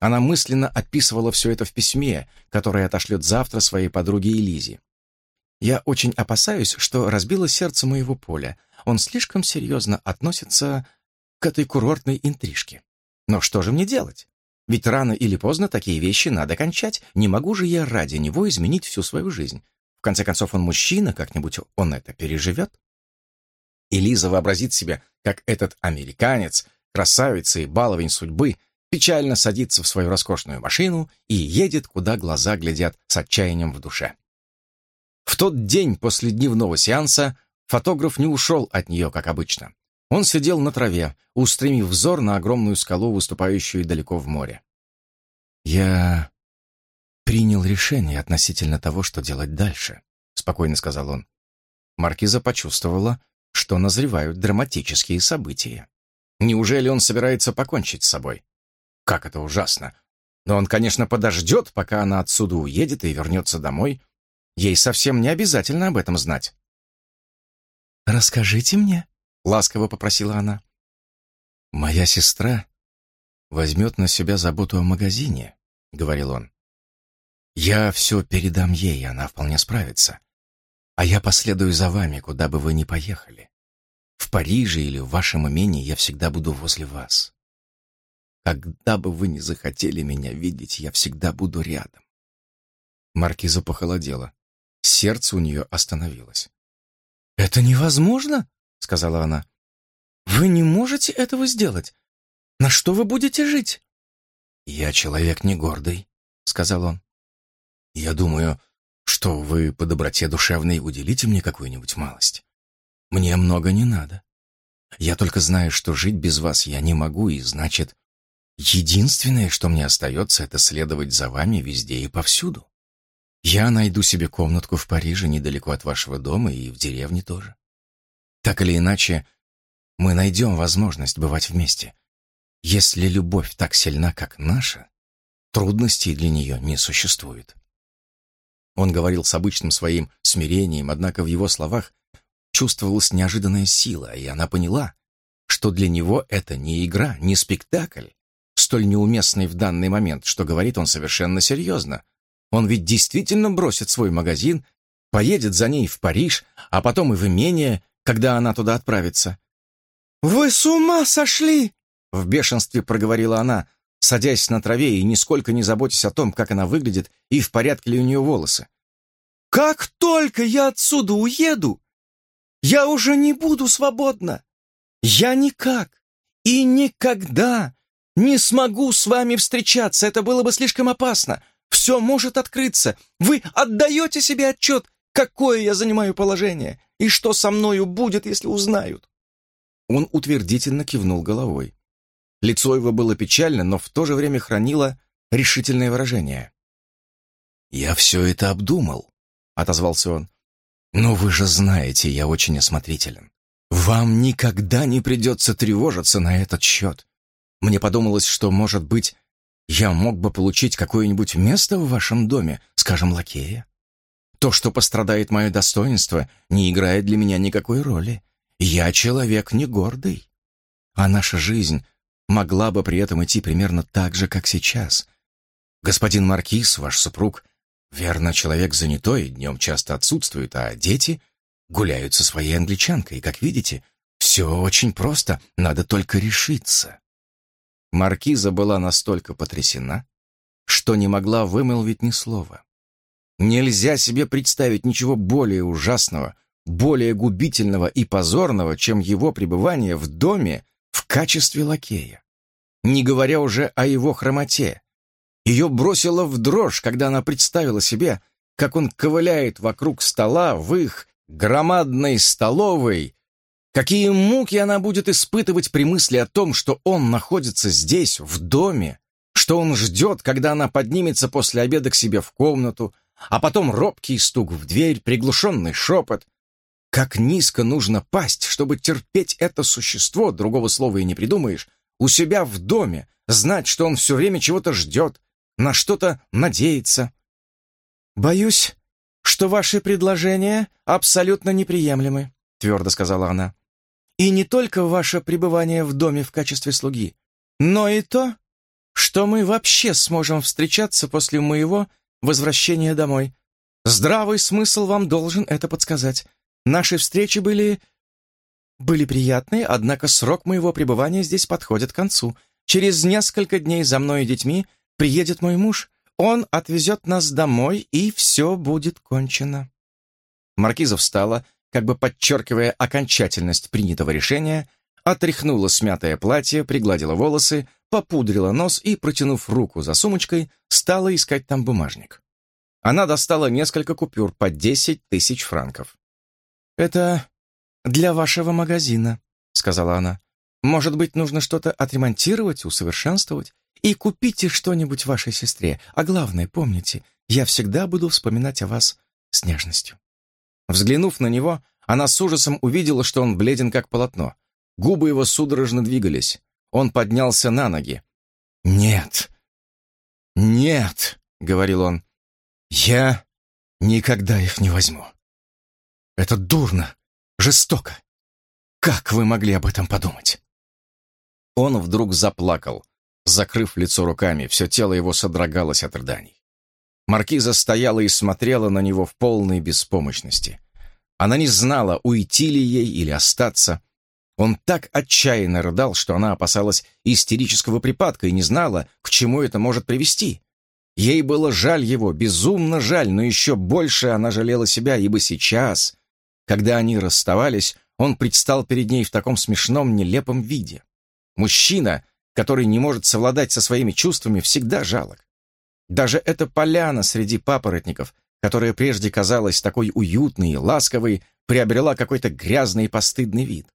Она мысленно описывала все это в письме, которое отошлет завтра своей подруге Элизе. «Я очень опасаюсь, что разбило сердце моего поля. Он слишком серьезно относится к этой курортной интрижке. Но что же мне делать? Ведь рано или поздно такие вещи надо кончать. Не могу же я ради него изменить всю свою жизнь. В конце концов, он мужчина, как-нибудь он это переживет. Элиза вообразит себе, как этот американец, красавица и баловень судьбы, печально садится в свою роскошную машину и едет, куда глаза глядят с отчаянием в душе. В тот день после дневного сеанса фотограф не ушел от нее, как обычно. Он сидел на траве, устремив взор на огромную скалу, выступающую далеко в море. «Я принял решение относительно того, что делать дальше», — спокойно сказал он. Маркиза почувствовала, что назревают драматические события. Неужели он собирается покончить с собой? Как это ужасно! Но он, конечно, подождет, пока она отсюда уедет и вернется домой. Ей совсем не обязательно об этом знать.
«Расскажите мне», —
ласково попросила она. «Моя сестра возьмет на себя заботу о магазине», — говорил он. «Я все передам ей, она вполне справится. А я последую за вами, куда бы вы ни поехали. В Париже или в вашем имении я всегда буду возле вас. Когда бы вы ни захотели меня видеть, я всегда буду рядом». Маркиза похолодела. Сердце у нее остановилось.
«Это невозможно!» — сказала она. «Вы не можете этого сделать. На что вы будете жить?»
«Я человек не гордый», — сказал он. «Я думаю, что вы по доброте душевной уделите мне какую-нибудь малость. Мне много не надо. Я только знаю, что жить без вас я не могу, и значит, единственное, что мне остается, это следовать за вами везде и повсюду. Я найду себе комнатку в Париже недалеко от вашего дома и в деревне тоже. Так или иначе, мы найдем возможность бывать вместе. Если любовь так сильна, как наша, трудностей для нее не существует. Он говорил с обычным своим смирением, однако в его словах чувствовалась неожиданная сила, и она поняла, что для него это не игра, не спектакль, столь неуместный в данный момент, что говорит он совершенно серьезно. Он ведь действительно бросит свой магазин, поедет за ней в Париж, а потом и в имение, когда она туда отправится.
«Вы с ума сошли!»
— в бешенстве проговорила она, садясь на траве и нисколько не заботясь о том, как она выглядит и в порядке ли у нее волосы.
«Как только я отсюда уеду, я уже не буду свободна. Я никак и никогда не смогу с вами встречаться, это было бы слишком опасно. Все может открыться. Вы отдаете себе отчет, какое я занимаю положение, и что со мною будет, если узнают.
Он утвердительно кивнул головой. Лицо его было печально, но в то же время хранило решительное выражение. «Я все это обдумал», — отозвался он. «Но вы же знаете, я очень осмотрителен. Вам никогда не придется тревожиться на этот счет. Мне подумалось, что, может быть, я мог бы получить какое-нибудь место в вашем доме, скажем, лакея. То, что пострадает мое достоинство, не играет для меня никакой роли. Я человек не гордый. А наша жизнь могла бы при этом идти примерно так же, как сейчас. Господин Маркиз, ваш супруг, верно, человек занятой, днем часто отсутствует, а дети гуляют со своей англичанкой. Как видите, все очень просто, надо только решиться. Маркиза была настолько потрясена, что не могла вымолвить ни слова. Нельзя себе представить ничего более ужасного, более губительного и позорного, чем его пребывание в доме в качестве лакея. Не говоря уже о его хромоте. Ее бросило в дрожь, когда она представила себе, как он ковыляет вокруг стола в их громадной столовой, какие муки она будет испытывать при мысли о том, что он находится здесь, в доме, что он ждет, когда она поднимется после обеда к себе в комнату, а потом робкий стук в дверь, приглушенный шепот. Как низко нужно пасть, чтобы терпеть это существо, другого слова и не придумаешь, у себя в доме, знать, что он все время чего-то ждет, на что-то надеется. «Боюсь, что ваши предложения абсолютно неприемлемы», твердо сказала она. «И не только ваше пребывание в доме в качестве слуги, но и то, что мы вообще сможем встречаться после моего возвращения домой. Здравый смысл вам должен это подсказать. Наши встречи были... были приятные, однако срок моего пребывания здесь подходит к концу. Через несколько дней за мной и детьми приедет мой муж, он отвезет нас домой, и все будет кончено». Маркиза встала, как бы подчеркивая окончательность принятого решения, отряхнула смятое платье, пригладила волосы, попудрила нос и, протянув руку за сумочкой, стала искать там бумажник. Она достала несколько купюр по десять тысяч франков. «Это для вашего магазина», — сказала она. «Может быть, нужно что-то отремонтировать, усовершенствовать? И купите что-нибудь вашей сестре. А главное, помните, я всегда буду вспоминать о вас с нежностью». Взглянув на него, она с ужасом увидела, что он бледен как полотно. Губы его судорожно двигались. Он поднялся на ноги. «Нет! Нет!» — говорил он. «Я никогда их не возьму. Это дурно, жестоко. Как вы могли об этом подумать?» Он вдруг заплакал, закрыв лицо руками, все тело его содрогалось от рыданий. Маркиза стояла и смотрела на него в полной беспомощности. Она не знала, уйти ли ей или остаться. Он так отчаянно рыдал, что она опасалась истерического припадка и не знала, к чему это может привести. Ей было жаль его, безумно жаль, но еще больше она жалела себя, ибо сейчас, когда они расставались, он предстал перед ней в таком смешном, нелепом виде. Мужчина, который не может совладать со своими чувствами, всегда жалок. Даже эта поляна среди папоротников, которая прежде казалась такой уютной и ласковой, приобрела какой-то грязный и постыдный вид.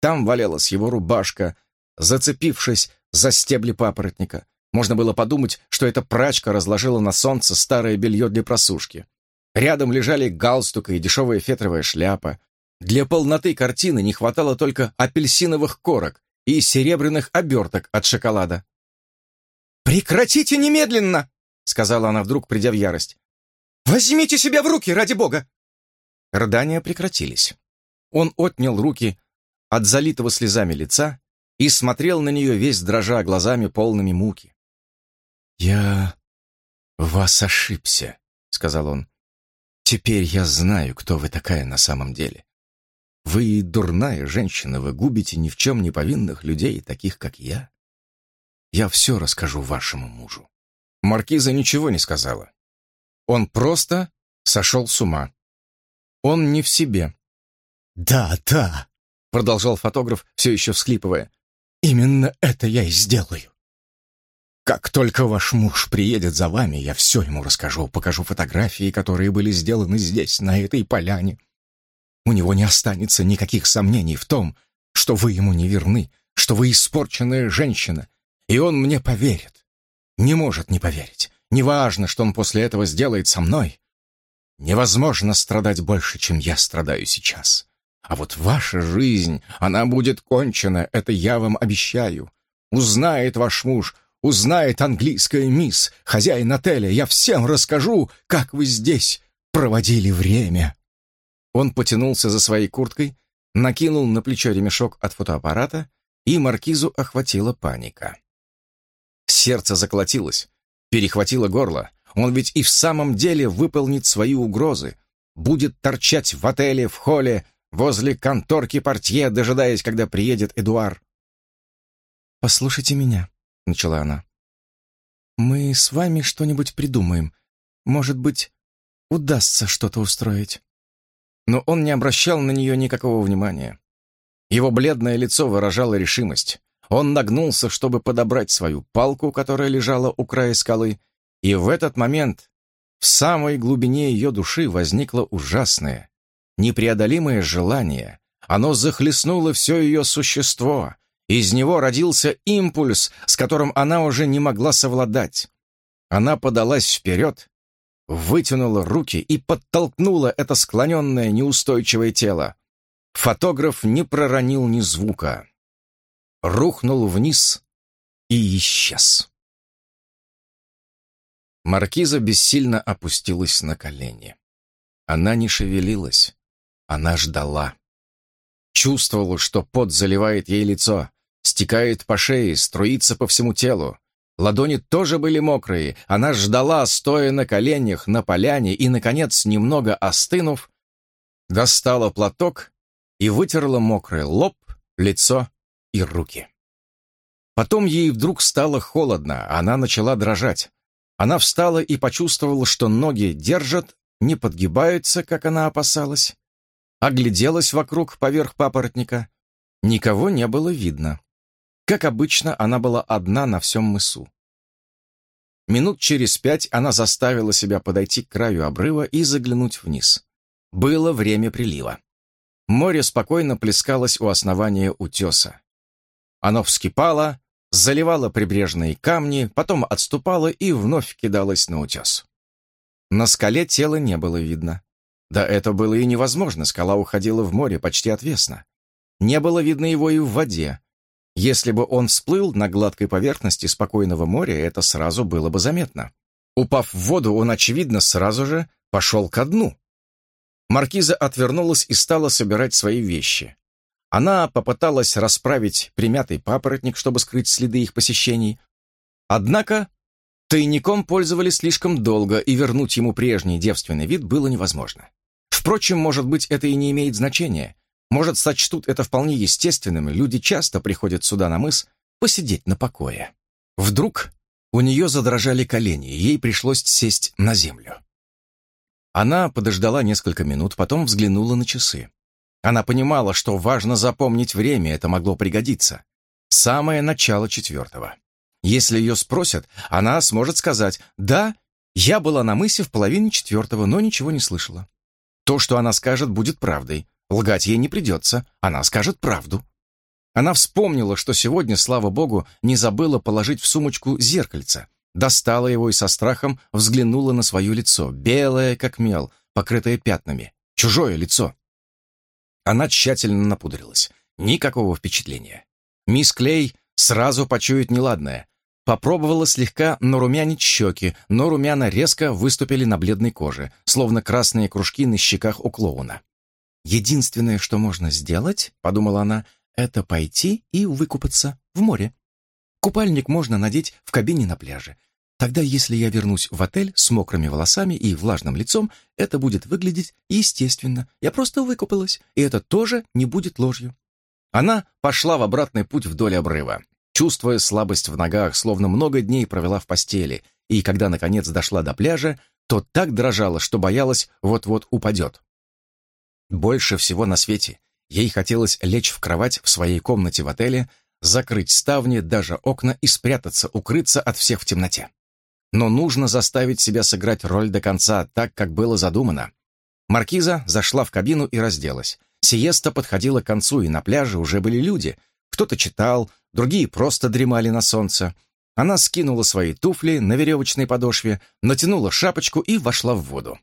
Там валялась его рубашка, зацепившись за стебли папоротника. Можно было подумать, что эта прачка разложила на солнце старое белье для просушки. Рядом лежали галстук и дешевая фетровая шляпа. Для полноты картины не хватало только апельсиновых корок и серебряных оберток от шоколада. «Прекратите немедленно!» — сказала она вдруг, придя в ярость. «Возьмите себя в руки, ради бога!» Рыдания прекратились. Он отнял руки от залитого слезами лица и смотрел на нее весь дрожа глазами полными муки. «Я вас ошибся», — сказал он. «Теперь я знаю, кто вы такая на самом деле. Вы дурная женщина, вы губите ни в чем не повинных людей, таких как я. Я все расскажу вашему мужу». Маркиза ничего не сказала. Он просто сошел с ума. Он не в себе. «Да, да», продолжал фотограф, все еще всхлипывая. «Именно это я и сделаю. Как только ваш муж приедет за вами, я все ему расскажу, покажу фотографии, которые были сделаны здесь, на этой поляне. У него не останется никаких сомнений в том, что вы ему не верны, что вы испорченная женщина, и он мне поверит. Не может не поверить. Неважно, что он после этого сделает со мной. Невозможно страдать больше, чем я страдаю сейчас. А вот ваша жизнь, она будет кончена, это я вам обещаю. Узнает ваш муж, узнает английская мисс, хозяин отеля, я всем расскажу, как вы здесь проводили время». Он потянулся за своей курткой, накинул на плечо ремешок от фотоаппарата, и маркизу охватила паника. Сердце заколотилось, перехватило горло. Он ведь и в самом деле выполнит свои угрозы. Будет торчать в отеле, в холле, возле конторки портье, дожидаясь, когда приедет Эдуар.
«Послушайте меня», — начала она. «Мы с вами что-нибудь придумаем. Может быть, удастся что-то устроить».
Но он не обращал на нее никакого внимания. Его бледное лицо выражало решимость. Он нагнулся, чтобы подобрать свою палку, которая лежала у края скалы, и в этот момент в самой глубине ее души возникло ужасное, непреодолимое желание. Оно захлестнуло все ее существо. Из него родился импульс, с которым она уже не могла совладать. Она подалась вперед, вытянула руки и подтолкнула это склоненное, неустойчивое тело. Фотограф не проронил ни звука. Рухнул вниз и исчез. Маркиза бессильно опустилась на колени. Она не шевелилась. Она ждала. Чувствовала, что пот заливает ей лицо, стекает по шее, струится по всему телу. Ладони тоже были мокрые. Она ждала, стоя на коленях на поляне, и, наконец, немного остынув, достала платок и вытерла мокрый лоб, лицо и руки. Потом ей вдруг стало холодно, она начала дрожать. Она встала и почувствовала, что ноги держат, не подгибаются, как она опасалась. Огляделась вокруг поверх папоротника. Никого не было видно. Как обычно, она была одна на всем мысу. Минут через пять она заставила себя подойти к краю обрыва и заглянуть вниз. Было время прилива. Море спокойно плескалось у основания утеса. Оно вскипало, заливало прибрежные камни, потом отступало и вновь кидалось на утес. На скале тела не было видно. Да это было и невозможно, скала уходила в море почти отвесно. Не было видно его и в воде. Если бы он всплыл на гладкой поверхности спокойного моря, это сразу было бы заметно. Упав в воду, он, очевидно, сразу же пошел ко дну. Маркиза отвернулась и стала собирать свои вещи. Она попыталась расправить примятый папоротник, чтобы скрыть следы их посещений. Однако тайником пользовались слишком долго, и вернуть ему прежний девственный вид было невозможно. Впрочем, может быть, это и не имеет значения. Может, сочтут это вполне естественным, люди часто приходят сюда на мыс посидеть на покое. Вдруг у нее задрожали колени, и ей пришлось сесть на землю. Она подождала несколько минут, потом взглянула на часы. Она понимала, что важно запомнить время, это могло пригодиться. Самое начало четвертого. Если ее спросят, она сможет сказать «Да, я была на мысе в половине четвертого, но ничего не слышала». То, что она скажет, будет правдой. Лгать ей не придется, она скажет правду. Она вспомнила, что сегодня, слава богу, не забыла положить в сумочку зеркальце. Достала его и со страхом взглянула на свое лицо, белое, как мел, покрытое пятнами. Чужое лицо. Она тщательно напудрилась. Никакого впечатления. Мисс Клей сразу почует неладное. Попробовала слегка нарумянить щеки, но румяна резко выступили на бледной коже, словно красные кружки на щеках у клоуна. «Единственное, что можно сделать, — подумала она, — это пойти и выкупаться в море. Купальник можно надеть в кабине на пляже. Тогда, если я вернусь в отель с мокрыми волосами и влажным лицом, это будет выглядеть естественно. Я просто выкупалась, и это тоже не будет ложью. Она пошла в обратный путь вдоль обрыва, чувствуя слабость в ногах, словно много дней провела в постели, и когда, наконец, дошла до пляжа, то так дрожала, что боялась, вот-вот упадет. Больше всего на свете ей хотелось лечь в кровать в своей комнате в отеле, закрыть ставни, даже окна и спрятаться, укрыться от всех в темноте. Но нужно заставить себя сыграть роль до конца, так, как было задумано. Маркиза зашла в кабину и разделась. Сиеста подходила к концу, и на пляже уже были люди. Кто-то читал, другие просто дремали на солнце. Она скинула свои туфли на веревочной подошве, натянула шапочку и вошла в воду.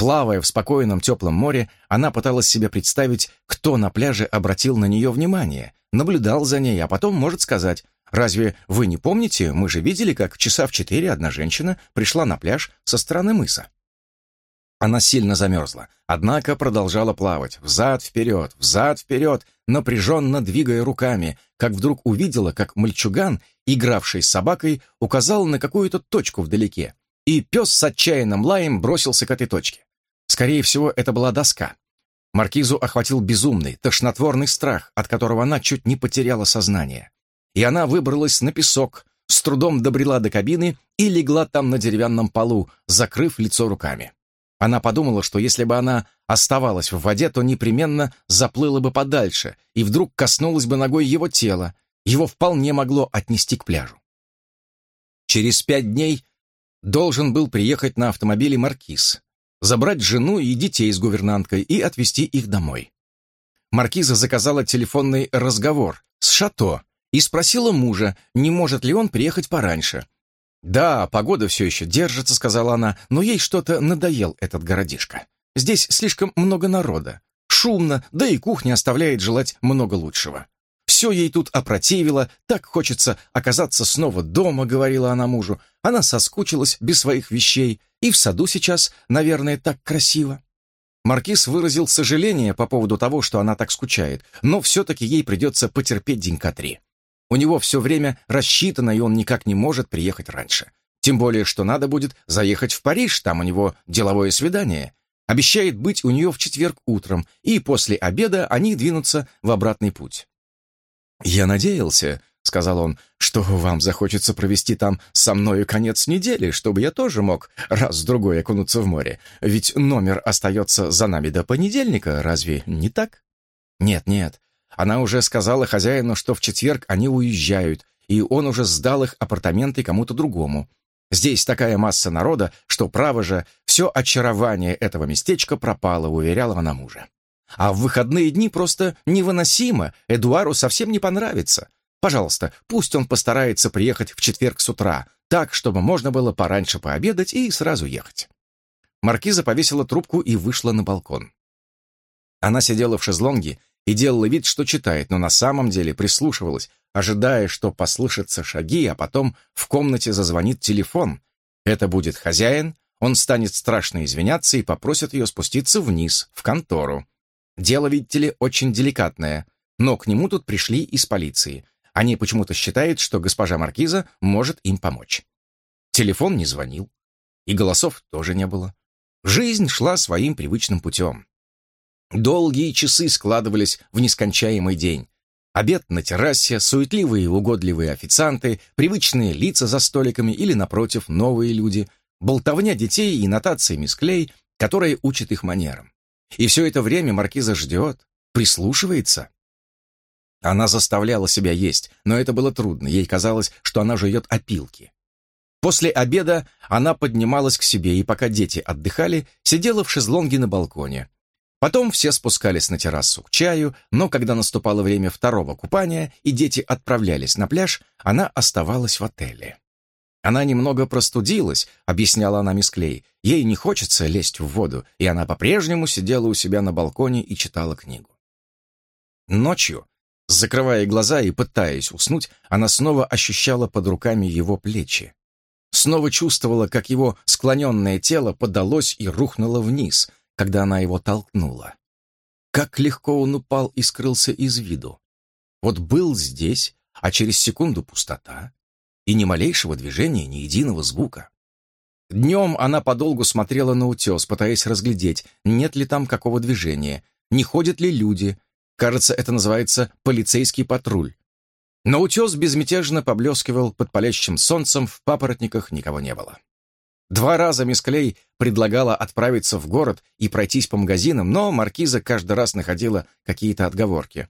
Плавая в спокойном теплом море, она пыталась себе представить, кто на пляже обратил на нее внимание, наблюдал за ней, а потом может сказать, «Разве вы не помните, мы же видели, как часа в четыре одна женщина пришла на пляж со стороны мыса?» Она сильно замерзла, однако продолжала плавать, взад-вперед, взад-вперед, напряженно двигая руками, как вдруг увидела, как мальчуган, игравший с собакой, указал на какую-то точку вдалеке, и пес с отчаянным лаем бросился к этой точке. Скорее всего, это была доска. Маркизу охватил безумный, тошнотворный страх, от которого она чуть не потеряла сознание. И она выбралась на песок, с трудом добрела до кабины и легла там на деревянном полу, закрыв лицо руками. Она подумала, что если бы она оставалась в воде, то непременно заплыла бы подальше и вдруг коснулась бы ногой его тела. Его вполне могло отнести к пляжу. Через пять дней должен был приехать на автомобиле Маркиз, забрать жену и детей с гувернанткой и отвезти их домой. Маркиза заказала телефонный разговор с Шато и спросила мужа, не может ли он приехать пораньше. «Да, погода все еще держится», — сказала она, «но ей что-то надоел этот городишко. Здесь слишком много народа, шумно, да и кухня оставляет желать много лучшего. Все ей тут опротивило, так хочется оказаться снова дома, говорила она мужу. Она соскучилась без своих вещей, и в саду сейчас, наверное, так красиво. Маркиз выразил сожаление по поводу того, что она так скучает, но все-таки ей придется потерпеть денька три. У него все время рассчитано, и он никак не может приехать раньше. Тем более, что надо будет заехать в Париж, там у него деловое свидание. Обещает быть у нее в четверг утром, и после обеда они двинутся в обратный путь. «Я надеялся», — сказал он, «что вам захочется провести там со мною конец недели, чтобы я тоже мог раз-другой окунуться в море. Ведь номер остается за нами до понедельника, разве не так?» «Нет, нет. Она уже сказала хозяину, что в четверг они уезжают, и он уже сдал их апартаменты кому-то другому. Здесь такая масса народа, что, право же, все очарование этого местечка пропало, уверяла она мужа. А в выходные дни просто невыносимо, Эдуару совсем не понравится. Пожалуйста, пусть он постарается приехать в четверг с утра, так, чтобы можно было пораньше пообедать и сразу ехать. Маркиза повесила трубку и вышла на балкон. Она сидела в шезлонге и делала вид, что читает, но на самом деле прислушивалась, ожидая, что послышатся шаги, а потом в комнате зазвонит телефон. Это будет хозяин, он станет страшно извиняться и попросит ее спуститься вниз, в контору. Дело, видите ли, очень деликатное, но к нему тут пришли из полиции. Они почему-то считают, что госпожа Маркиза может им помочь. Телефон не звонил, и голосов тоже не было. Жизнь шла своим привычным путем. Долгие часы складывались в нескончаемый день. Обед на террасе, суетливые и угодливые официанты, привычные лица за столиками или, напротив, новые люди, болтовня детей и нотации мисс Клей, которые учат их манерам. И все это время маркиза ждет, прислушивается. Она заставляла себя есть, но это было трудно, ей казалось, что она жует опилки. После обеда она поднималась к себе, и пока дети отдыхали, сидела в шезлонге на балконе. Потом все спускались на террасу к чаю, но когда наступало время второго купания и дети отправлялись на пляж, она оставалась в отеле. Она немного простудилась, объясняла она мисс Клей. Ей не хочется лезть в воду, и она по-прежнему сидела у себя на балконе и читала книгу. Ночью, закрывая глаза и пытаясь уснуть, она снова ощущала под руками его плечи. Снова чувствовала, как его склоненное тело подалось и рухнуло вниз, когда она его толкнула. Как легко он упал и скрылся из виду. Вот был здесь, а через секунду пустота, и ни малейшего движения, ни единого звука. Днем она подолгу смотрела на утес, пытаясь разглядеть, нет ли там какого движения, не ходят ли люди. Кажется, это называется полицейский патруль. Но утес безмятежно поблескивал под палящим солнцем, в папоротниках никого не было. Два раза мисс Клей предлагала отправиться в город и пройтись по магазинам, но маркиза каждый раз находила какие-то отговорки.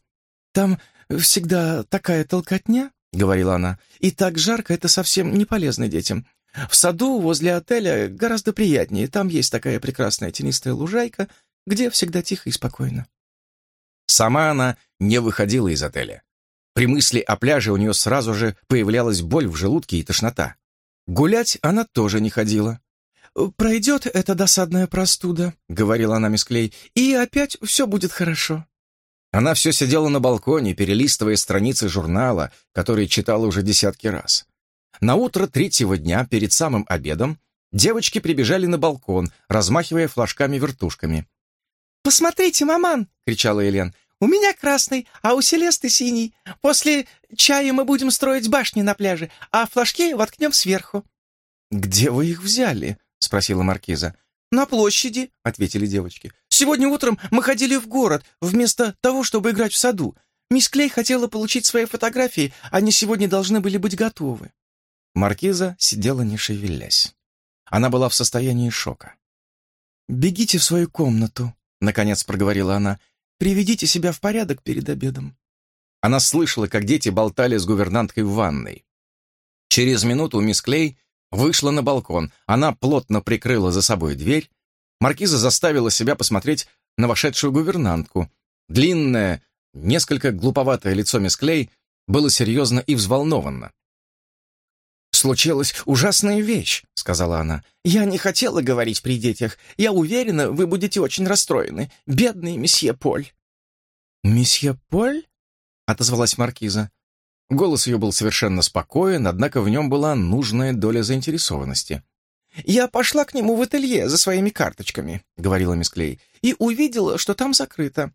«Там всегда такая толкотня», — говорила она. «И так жарко, это совсем не полезно детям. В саду возле отеля гораздо приятнее. Там есть такая прекрасная тенистая лужайка, где всегда тихо и спокойно». Сама она не выходила из отеля. При мысли о пляже у нее сразу же появлялась боль в желудке и тошнота. Гулять она тоже не ходила.
«Пройдет эта досадная простуда», — говорила она мисс Клей, «и опять все будет хорошо».
Она все сидела на балконе, перелистывая страницы журнала, который читала уже десятки раз. На утро третьего дня, перед самым обедом, девочки прибежали на балкон, размахивая флажками-вертушками.
«Посмотрите, маман!» — кричала Элен. «У меня красный, а у Селесты синий. После чая мы будем строить башни на пляже, а флажки воткнем сверху».
«Где вы их взяли?» — спросила маркиза.
«На площади», — ответили девочки. «Сегодня утром мы ходили в город, вместо того, чтобы играть в саду. Мисс Клей хотела получить свои фотографии, они сегодня должны были быть готовы».
Маркиза сидела не шевелясь. Она была в состоянии шока.
«Бегите в свою комнату», — наконец проговорила она. «Приведите себя в порядок перед обедом».
Она слышала, как дети болтали с гувернанткой в ванной. Через минуту мисс Клей вышла на балкон. Она плотно прикрыла за собой дверь. Маркиза заставила себя посмотреть на вошедшую гувернантку. Длинное, несколько глуповатое лицо мисс Клей было серьезно и взволнованно.
«Случилась ужасная вещь», — сказала она. «Я не хотела говорить при детях. Я уверена, вы будете очень расстроены. Бедный месье Поль».
«Месье Поль?» — отозвалась маркиза.
Голос ее был совершенно спокоен, однако в нем была нужная доля заинтересованности.
«Я пошла к нему в ателье за своими карточками», — говорила мисс Клей, «и увидела, что там закрыто.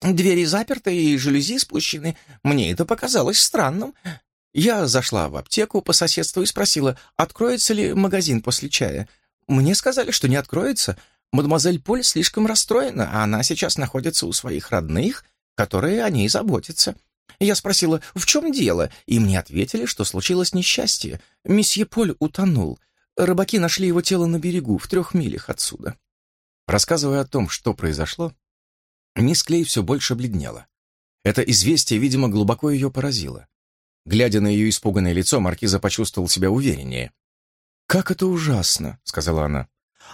Двери заперты и жалюзи спущены. Мне это показалось странным. Я зашла в аптеку по соседству и спросила, откроется ли магазин после чая. Мне сказали, что не откроется. Мадемуазель Поль слишком расстроена, а она сейчас находится у своих родных, которые о ней заботятся. Я спросила, в чем дело, и мне ответили, что случилось несчастье. Месье Поль утонул. Рыбаки нашли его тело на берегу, в трех милях отсюда.
Рассказывая о том, что произошло, мисс Клей все больше бледнела. Это известие, видимо, глубоко ее поразило. Глядя на ее испуганное лицо, маркиза почувствовал себя увереннее.
«Как это ужасно», — сказала она.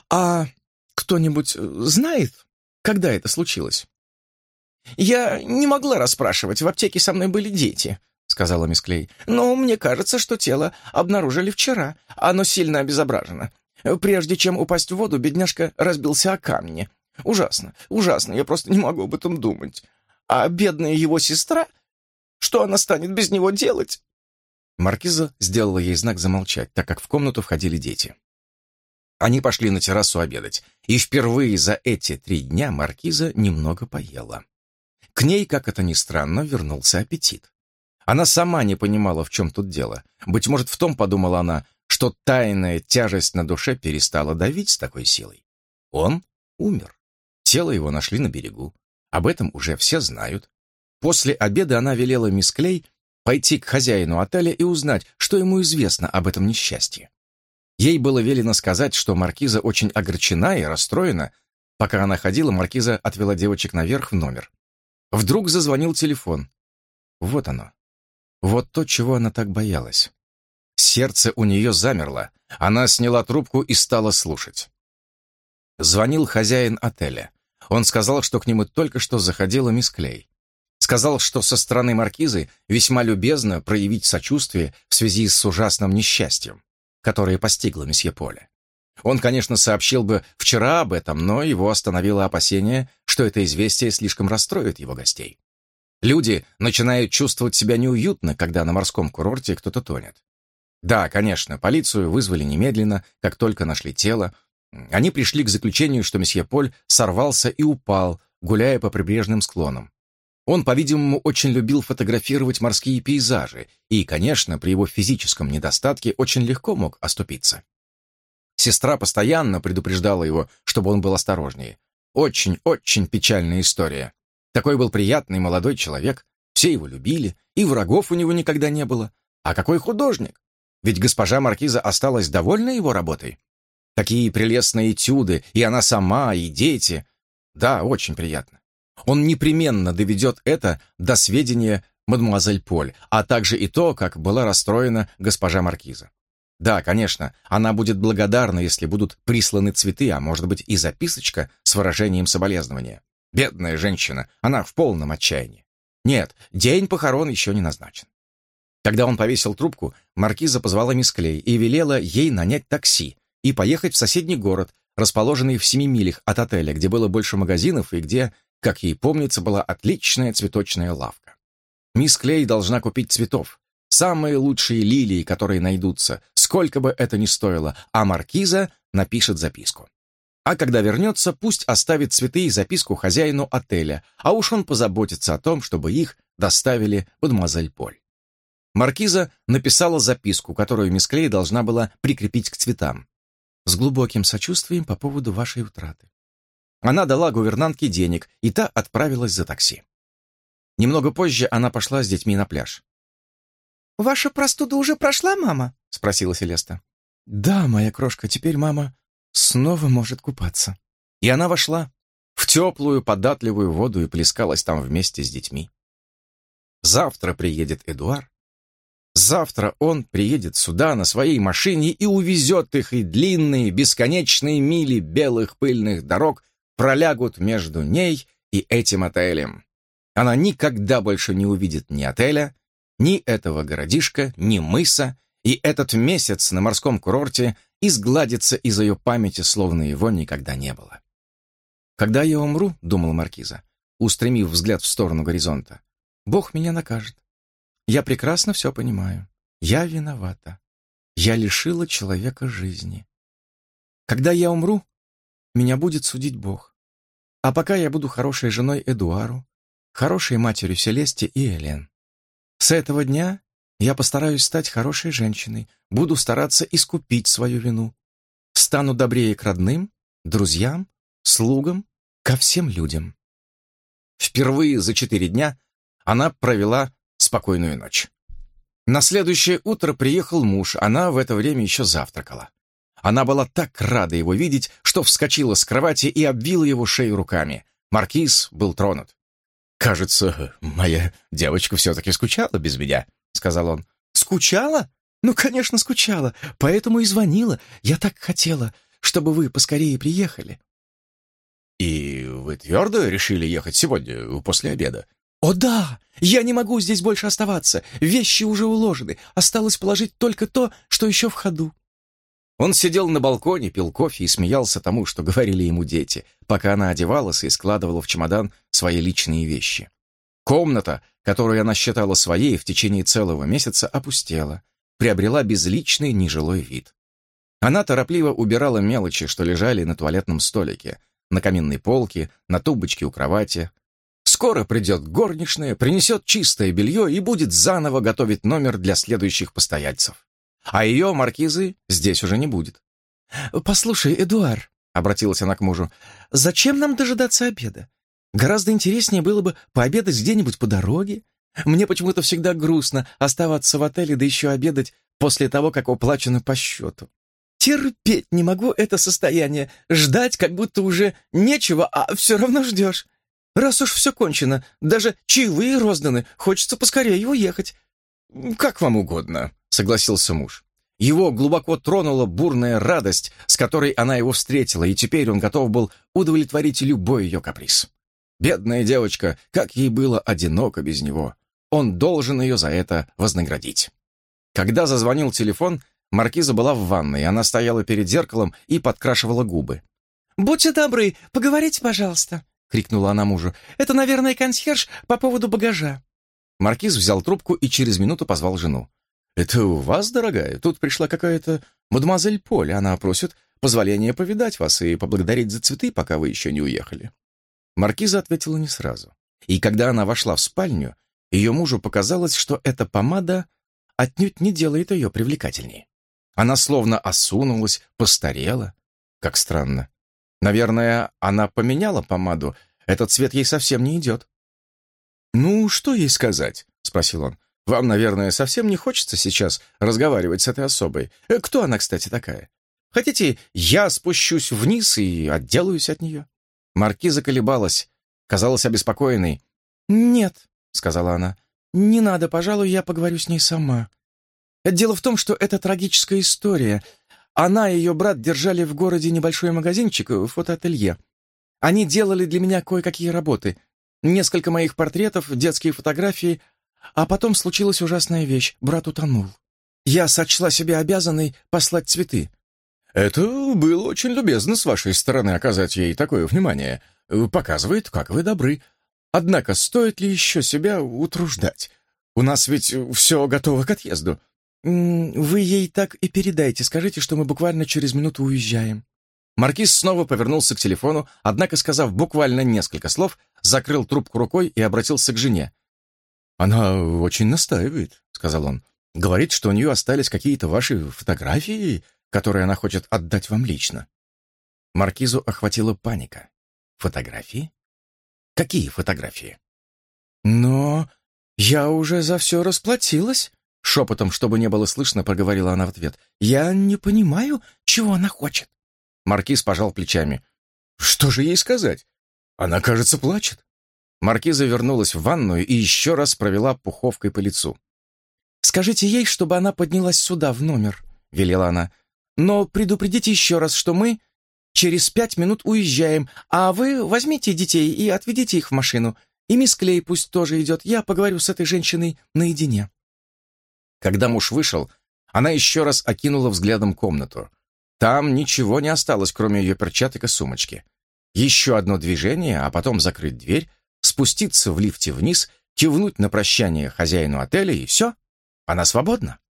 «А кто-нибудь знает, когда это случилось?» «Я не могла расспрашивать, в аптеке со мной были дети», — сказала мисс Клей. «Но мне кажется, что тело обнаружили вчера. Оно сильно обезображено. Прежде чем упасть в воду, бедняжка разбился о камни. Ужасно, ужасно, я просто не могу об этом думать. А бедная его сестра, что она станет без него делать?»
Маркиза сделала ей знак замолчать, так как в комнату входили дети. Они пошли на террасу обедать, и впервые за эти три дня Маркиза немного поела. К ней, как это ни странно, вернулся аппетит. Она сама не понимала, в чем тут дело. Быть может, в том, подумала она, что тайная тяжесть на душе перестала давить с такой силой. Он умер. Тело его нашли на берегу. Об этом уже все знают. После обеда она велела мисс Клей пойти к хозяину отеля и узнать, что ему известно об этом несчастье. Ей было велено сказать, что маркиза очень огорчена и расстроена. Пока она ходила, маркиза отвела девочек наверх в номер. Вдруг зазвонил телефон. Вот оно. Вот то, чего она так боялась. Сердце у нее замерло. Она сняла трубку и стала слушать. Звонил хозяин отеля. Он сказал, что к нему только что заходила мисс Клей. Сказал, что со стороны маркизы весьма любезно проявить сочувствие в связи с ужасным несчастьем, которое постигло месье Поля. Он, конечно, сообщил бы вчера об этом, но его остановило опасение, что это известие слишком расстроит его гостей. Люди начинают чувствовать себя неуютно, когда на морском курорте кто-то тонет. Да, конечно, полицию вызвали немедленно, как только нашли тело. Они пришли к заключению, что месье Поль сорвался и упал, гуляя по прибрежным склонам. Он, по-видимому, очень любил фотографировать морские пейзажи и, конечно, при его физическом недостатке очень легко мог оступиться. Сестра постоянно предупреждала его, чтобы он был осторожнее. Очень-очень печальная история. Такой был приятный молодой человек, все его любили, и врагов у него никогда не было. А какой художник! Ведь госпожа Маркиза осталась довольна его работой. Такие прелестные этюды, и она сама, и дети. Да, очень приятно. Он непременно доведет это до сведения мадемуазель Поль, а также и то, как была расстроена госпожа Маркиза. Да, конечно, она будет благодарна, если будут присланы цветы, а может быть и записочка с выражением соболезнования. Бедная женщина, она в полном отчаянии. Нет, день похорон еще не назначен. Когда он повесил трубку, маркиза позвала мисс Клей и велела ей нанять такси и поехать в соседний город, расположенный в семи милях от отеля, где было больше магазинов и где, как ей помнится, была отличная цветочная лавка. Мисс Клей должна купить цветов, самые лучшие лилии, которые найдутся, сколько бы это ни стоило, а маркиза напишет записку. А когда вернется, пусть оставит цветы и записку хозяину отеля, а уж он позаботится о том, чтобы их доставили мадемуазель Поль. Маркиза написала записку, которую мисс Клей должна была прикрепить к цветам. «С глубоким сочувствием по поводу вашей утраты». Она дала гувернантке денег, и та отправилась за такси. Немного позже она пошла с детьми на пляж.
«Ваша простуда уже прошла, мама?»
— спросила Селеста.
«Да, моя крошка, теперь мама снова может купаться».
И она вошла в теплую, податливую воду и плескалась там вместе с детьми. Завтра приедет Эдуар, Завтра он приедет сюда на своей машине и увезет их, и длинные, бесконечные мили белых пыльных дорог пролягут между ней и этим отелем. Она никогда больше не увидит ни отеля, ни этого городишка, ни мыса, и этот месяц на морском курорте изгладится из ее памяти, словно его никогда не было. «Когда я умру», — думал Маркиза, устремив взгляд в сторону горизонта, — «Бог меня накажет. Я прекрасно все понимаю. Я виновата. Я лишила человека жизни. Когда я умру, меня будет судить Бог. А пока я буду хорошей женой Эдуару, хорошей матерью Селесте и Элен. С этого дня я постараюсь стать хорошей женщиной, буду стараться искупить свою вину. Стану добрее к родным, друзьям, слугам, ко всем людям. Впервые за четыре дня она провела спокойную ночь. На следующее утро приехал муж, она в это время еще завтракала. Она была так рада его видеть, что вскочила с кровати и обвила его шею руками. Маркиз был тронут. «Кажется, моя девочка все-таки скучала без меня», — сказал он. «Скучала? Ну, конечно, скучала, поэтому и звонила. Я так хотела, чтобы вы поскорее приехали». «И вы твердо решили ехать сегодня, после обеда?» «О да! Я не могу здесь больше оставаться. Вещи уже уложены. Осталось положить только то, что еще в ходу». Он сидел на балконе, пил кофе и смеялся тому, что говорили ему дети, пока она одевалась и складывала в чемодан свои личные вещи. Комната, которую она считала своей в течение целого месяца, опустела, приобрела безличный нежилой вид. Она торопливо убирала мелочи, что лежали на туалетном столике, на каминной полке, на тумбочке у кровати, Скоро придет горничная, принесет чистое белье и будет заново готовить номер для следующих постояльцев. А ее, маркизы, здесь уже не будет. «Послушай, Эдуар», — обратилась она к мужу, — «зачем нам дожидаться обеда? Гораздо интереснее было бы пообедать где-нибудь по дороге. Мне почему-то всегда грустно оставаться в отеле, да еще обедать после того, как уплачено по счету. Терпеть не могу это состояние, ждать, как будто уже нечего, а все равно ждешь. Раз уж все кончено, даже чаевые розданы, хочется поскорее уехать». «Как вам угодно», — согласился муж. Его глубоко тронула бурная радость, с которой она его встретила, и теперь он готов был удовлетворить любой ее каприз. Бедная девочка, как ей было одиноко без него. Он должен ее за это вознаградить. Когда зазвонил телефон, Маркиза была в ванной, она стояла перед зеркалом и подкрашивала губы. «Будьте добры, поговорите, пожалуйста», — крикнула она мужу. «Это, наверное, консьерж по поводу багажа». Маркиз взял трубку и через минуту позвал жену. «Это у вас, дорогая? Тут пришла какая-то мадемуазель Поль. Она просит позволения повидать вас и поблагодарить за цветы, пока вы еще не уехали». Маркиза ответила не сразу. И когда она вошла в спальню, ее мужу показалось, что эта помада отнюдь не делает ее привлекательнее. Она словно осунулась, постарела. Как странно. Наверное, она поменяла помаду. Этот цвет ей совсем не идет. «Ну, что ей сказать?» — спросил он. «Вам, наверное, совсем не хочется сейчас разговаривать с этой особой. Э, кто она, кстати, такая? Хотите, я спущусь вниз и отделаюсь от нее?» Маркиза колебалась, казалась обеспокоенной. «Нет», — сказала она, — «не надо, пожалуй, я поговорю с ней сама. Дело в том, что это трагическая история. Она и ее брат держали в городе небольшой магазинчик, э, фотоателье.
Они делали для меня кое-какие работы. Несколько моих портретов, детские фотографии, а потом случилась ужасная вещь. Брат утонул. Я сочла себя обязанной послать цветы.
Это было очень любезно с вашей стороны оказать ей такое внимание. Показывает, как вы добры. Однако стоит ли еще себя утруждать? У нас ведь все готово к отъезду.
Вы ей так и передайте, скажите, что мы буквально через минуту уезжаем.
Маркиз снова повернулся к телефону, однако, сказав буквально несколько слов, закрыл трубку рукой и обратился к жене. «Она очень настаивает», — сказал он. «Говорит, что у нее остались какие-то ваши фотографии, которые она хочет отдать вам лично». Маркизу охватила паника. «Фотографии? Какие фотографии?»
«Но я уже за все расплатилась», — шепотом, чтобы не было слышно, проговорила она в ответ. «Я не понимаю, чего она хочет».
Маркиз пожал плечами. «Что же ей сказать? Она, кажется, плачет». Маркиза вернулась в ванную и еще раз провела пуховкой по лицу.
«Скажите ей, чтобы она поднялась сюда, в номер», — велела она. «Но предупредите еще раз, что мы через пять минут уезжаем, а вы возьмите детей и отведите их в машину. И мисс Клей пусть тоже идет, я поговорю с этой женщиной наедине».
Когда муж вышел, она еще раз окинула взглядом комнату. Там ничего не осталось, кроме ее перчаток и сумочки. Еще одно движение, а потом закрыть дверь, спуститься в лифте вниз, кивнуть на прощание хозяину отеля, и все. Она свободна.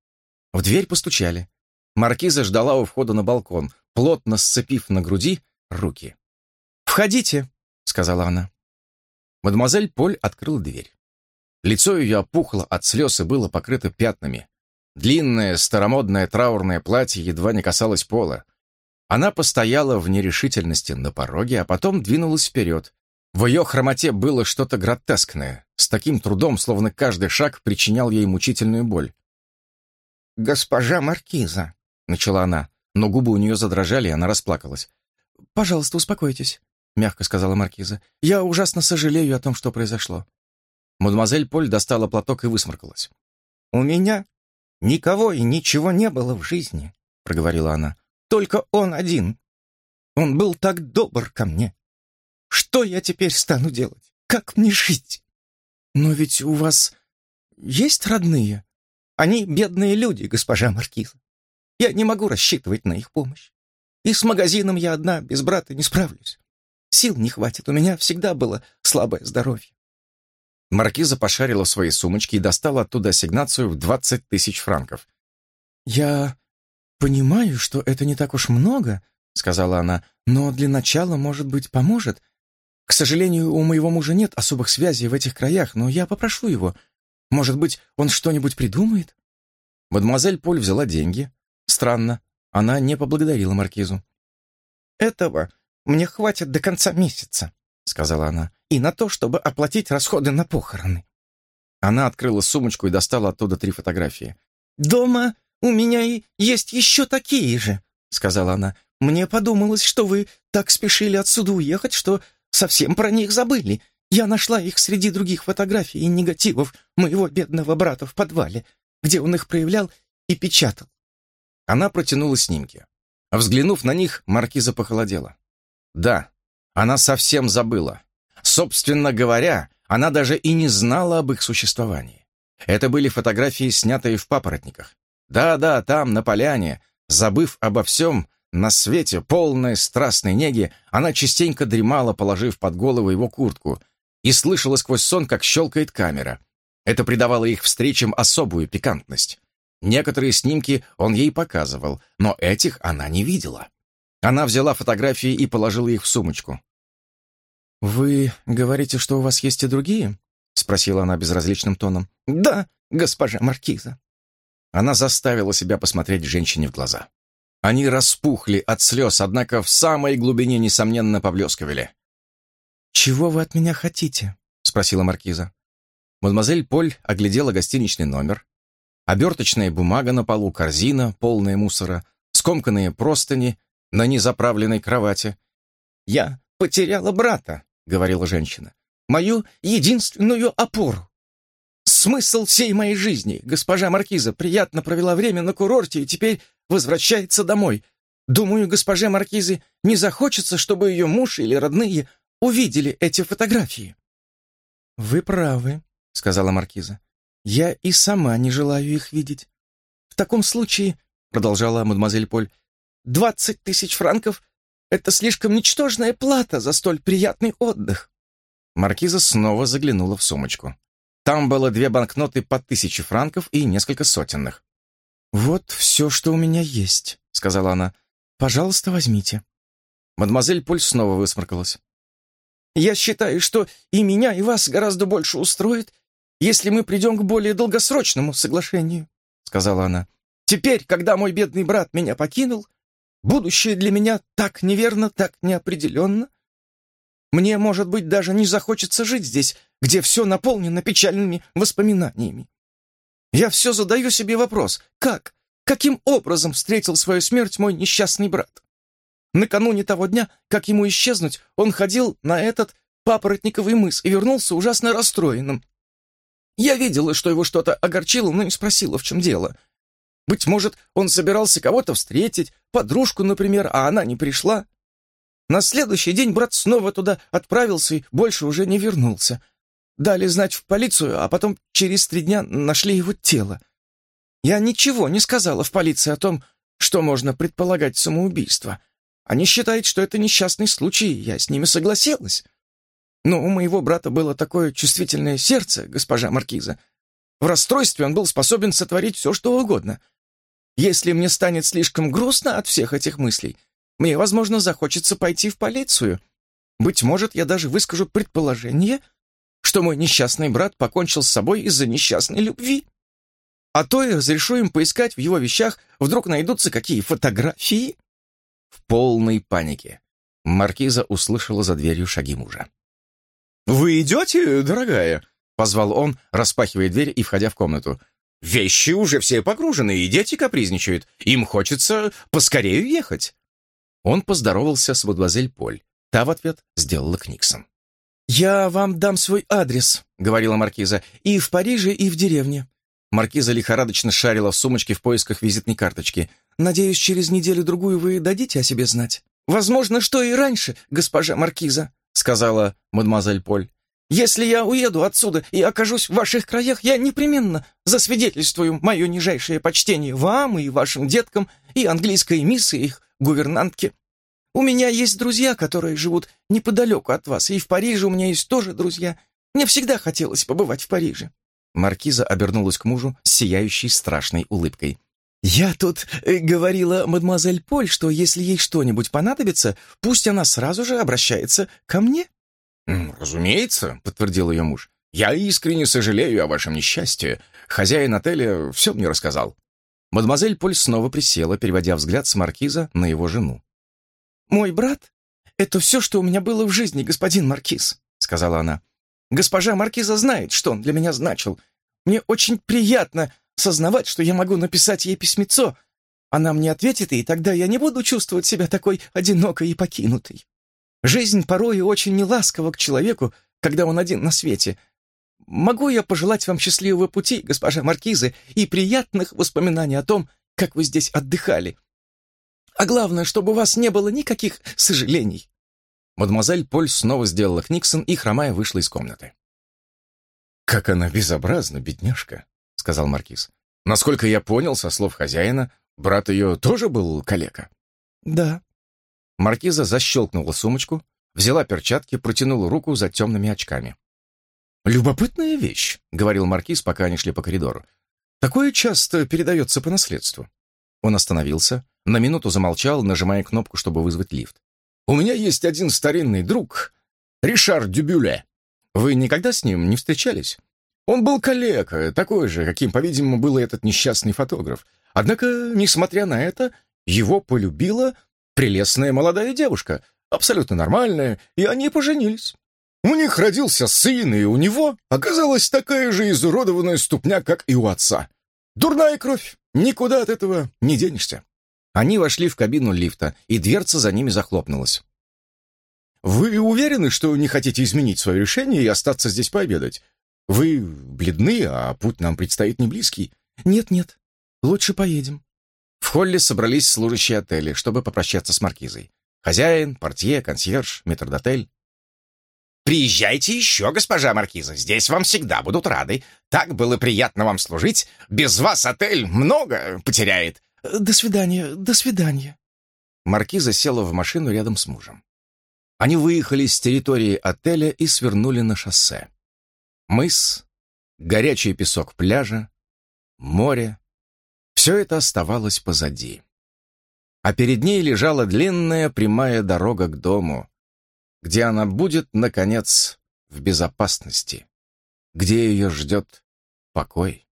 В дверь постучали. Маркиза ждала у входа на балкон, плотно сцепив на груди руки.
«Входите», — сказала она.
Мадемуазель Поль открыла дверь. Лицо ее опухло от слез и было покрыто пятнами. Длинное, старомодное траурное платье едва не касалось пола. Она постояла в нерешительности на пороге, а потом двинулась вперед. В ее хромоте было что-то гротескное, с таким трудом, словно каждый шаг причинял ей мучительную боль.
«Госпожа Маркиза», —
начала она, но губы у нее задрожали, и она расплакалась.
«Пожалуйста, успокойтесь», — мягко сказала Маркиза. «Я ужасно сожалею о том, что произошло».
Мадемуазель Поль достала платок и высморкалась.
«У меня «Никого и ничего не было в жизни», — проговорила она. «Только он один. Он был так добр ко мне. Что я теперь стану делать? Как мне жить?»
«Но ведь у вас есть родные?»
«Они бедные люди, госпожа Маркиза. Я не могу рассчитывать на их помощь. И с магазином я одна, без брата, не справлюсь. Сил не хватит, у меня всегда было слабое здоровье.
Маркиза пошарила в своей сумочке и достала оттуда ассигнацию в 20 тысяч франков.
«Я понимаю, что это не так уж много», — сказала она, «но для начала, может быть, поможет. К сожалению, у моего мужа нет особых связей в этих краях, но я попрошу его. Может быть, он что-нибудь придумает?»
Мадемуазель Поль взяла деньги. Странно, она не поблагодарила маркизу.
«Этого мне хватит до конца месяца», — сказала она и на то, чтобы оплатить расходы на похороны».
Она открыла сумочку и достала оттуда три фотографии.
«Дома у меня и есть еще такие же», — сказала она. «Мне подумалось, что вы так спешили отсюда уехать, что совсем про них забыли. Я нашла их среди других фотографий и негативов моего бедного брата в подвале, где он их проявлял и печатал».
Она протянула снимки. Взглянув на них, маркиза похолодела. Да, она совсем забыла. Собственно говоря, она даже и не знала об их существовании. Это были фотографии, снятые в папоротниках. Да-да, там, на поляне, забыв обо всем, на свете, полной страстной неги, она частенько дремала, положив под голову его куртку, и слышала сквозь сон, как щелкает камера. Это придавало их встречам особую пикантность. Некоторые снимки он ей показывал, но этих она не видела. Она взяла фотографии и положила их в сумочку.
«Вы говорите, что у вас есть и другие?» — спросила она безразличным тоном.
«Да, госпожа Маркиза».
Она заставила себя посмотреть женщине в глаза. Они распухли от слез, однако в самой глубине, несомненно, поблескивали.
«Чего вы от меня хотите?» — спросила Маркиза.
Мадемуазель Поль оглядела гостиничный номер. Оберточная бумага на полу, корзина, полная мусора, скомканные простыни на незаправленной кровати.
«Я потеряла брата», говорила женщина. «Мою единственную опору. Смысл всей моей жизни. Госпожа Маркиза приятно провела время на курорте и теперь возвращается домой. Думаю, госпоже Маркизы не захочется, чтобы ее муж или родные увидели эти фотографии». «Вы правы», — сказала Маркиза. «Я и сама не желаю их видеть. В таком случае, — продолжала мадемуазель Поль, — двадцать тысяч франков — это слишком ничтожная плата за столь приятный отдых».
Маркиза снова заглянула в сумочку. Там было две банкноты по тысяче франков и несколько сотенных.
«Вот все, что у меня есть», — сказала она. «Пожалуйста, возьмите».
Мадемуазель Поль снова высморкалась.
«Я считаю, что и меня, и вас гораздо больше устроит, если мы придем к более долгосрочному соглашению», — сказала она. «Теперь, когда мой бедный брат меня покинул, будущее для меня так неверно, так неопределенно. Мне, может быть, даже не захочется жить здесь, где все наполнено печальными воспоминаниями. Я все задаю себе вопрос, как, каким образом встретил свою смерть мой несчастный брат? Накануне того дня, как ему исчезнуть, он ходил на этот папоротниковый мыс и вернулся ужасно расстроенным. Я видела, что его что-то огорчило, но не спросила, в чем дело. Быть может, он собирался кого-то встретить, подружку, например, а она не пришла. На следующий день брат снова туда отправился и больше уже не вернулся. Дали знать в полицию, а потом через три дня нашли его тело. Я ничего не сказала в полиции о том, что можно предполагать самоубийство. Они считают, что это несчастный случай, я с ними согласилась. Но у моего брата было такое чувствительное сердце, госпожа Маркиза. В расстройстве он был способен сотворить все, что угодно. Если мне станет слишком грустно от всех этих мыслей, мне, возможно, захочется пойти в полицию. Быть может, я даже выскажу предположение, что мой несчастный брат покончил с собой из-за несчастной любви. А то я разрешу им поискать в его вещах, вдруг найдутся какие фотографии.
В полной панике маркиза услышала за дверью шаги мужа.
«Вы идете, дорогая?» — позвал он, распахивая дверь и входя в комнату. «Вещи уже все погружены, и дети капризничают. Им хочется поскорее ехать».
Он поздоровался с мадемуазель Поль. Та в ответ сделала Книксон.
«Я вам дам свой адрес», — говорила маркиза, «и в Париже, и в деревне».
Маркиза лихорадочно шарила в сумочке в поисках визитной карточки.
«Надеюсь, через неделю-другую вы дадите о себе знать?» «Возможно, что и раньше, госпожа маркиза», — сказала мадемуазель Поль. «Если я уеду отсюда и окажусь в ваших краях, я непременно засвидетельствую мое нижайшее почтение вам и вашим деткам, и английской мисс, и их гувернантке. У меня есть друзья, которые живут неподалеку от вас, и в Париже у меня есть тоже друзья. Мне всегда хотелось побывать в Париже».
Маркиза обернулась к мужу с сияющей страшной улыбкой.
«Я тут э, говорила мадемуазель Поль, что если ей что-нибудь понадобится, пусть она сразу же обращается ко мне».
«Разумеется», — подтвердил ее муж. «Я искренне сожалею о вашем несчастье. Хозяин отеля все мне рассказал».
Мадемуазель Поль снова присела, переводя взгляд с маркиза на его жену.
«Мой брат — это все, что у меня было в жизни, господин маркиз», — сказала она. «Госпожа маркиза знает, что он для меня значил. Мне очень приятно сознавать, что я могу написать ей письмецо. Она мне ответит, и тогда я не буду чувствовать себя такой одинокой и покинутой. Жизнь порой очень неласкова к человеку, когда он один на свете. Могу я пожелать вам счастливого пути, госпожа маркиза, и приятных воспоминаний о том, как вы здесь отдыхали, а главное, чтобы у вас не было никаких сожалений».
Мадемуазель Поль снова сделала Книксон и, хромая, вышла из комнаты.
«Как она безобразна, бедняжка», — сказал Маркиз. «Насколько я понял, со слов хозяина, брат ее тоже был калека».
«Да».
Маркиза защелкнула сумочку, взяла перчатки, протянула руку за темными очками.
«Любопытная вещь», — говорил Маркиз, пока они шли по коридору. «Такое часто передается по наследству».
Он остановился, на минуту замолчал, нажимая кнопку, чтобы вызвать лифт.
«У меня есть один старинный друг, Ришар Дюбюле. Вы никогда с ним не встречались? Он был коллега, такой же, каким, по-видимому, был этот несчастный фотограф. Однако, несмотря на это, его полюбила прелестная молодая девушка, абсолютно нормальная, и они поженились. У них родился сын, и у него оказалась такая же изуродованная ступня, как и у отца. Дурная кровь, никуда от этого не денешься.
Они вошли в кабину лифта, и дверца за ними захлопнулась.
«Вы уверены, что не хотите изменить свое решение и остаться здесь пообедать? Вы бледны, а путь нам предстоит не близкий».
«Нет-нет, лучше поедем».
В холле собрались служащие отеля, чтобы попрощаться с маркизой. Хозяин, портье, консьерж, метрдотель. Приезжайте еще, госпожа Маркиза, здесь вам всегда будут рады. Так было приятно вам служить. Без вас отель много потеряет».
«До свидания, до свидания».
Маркиза села в машину рядом с мужем. Они выехали с территории отеля и свернули на шоссе. Мыс, горячий песок пляжа, море — все это оставалось позади. А перед ней лежала длинная прямая дорога к дому, где она будет, наконец, в безопасности, где ее ждет покой.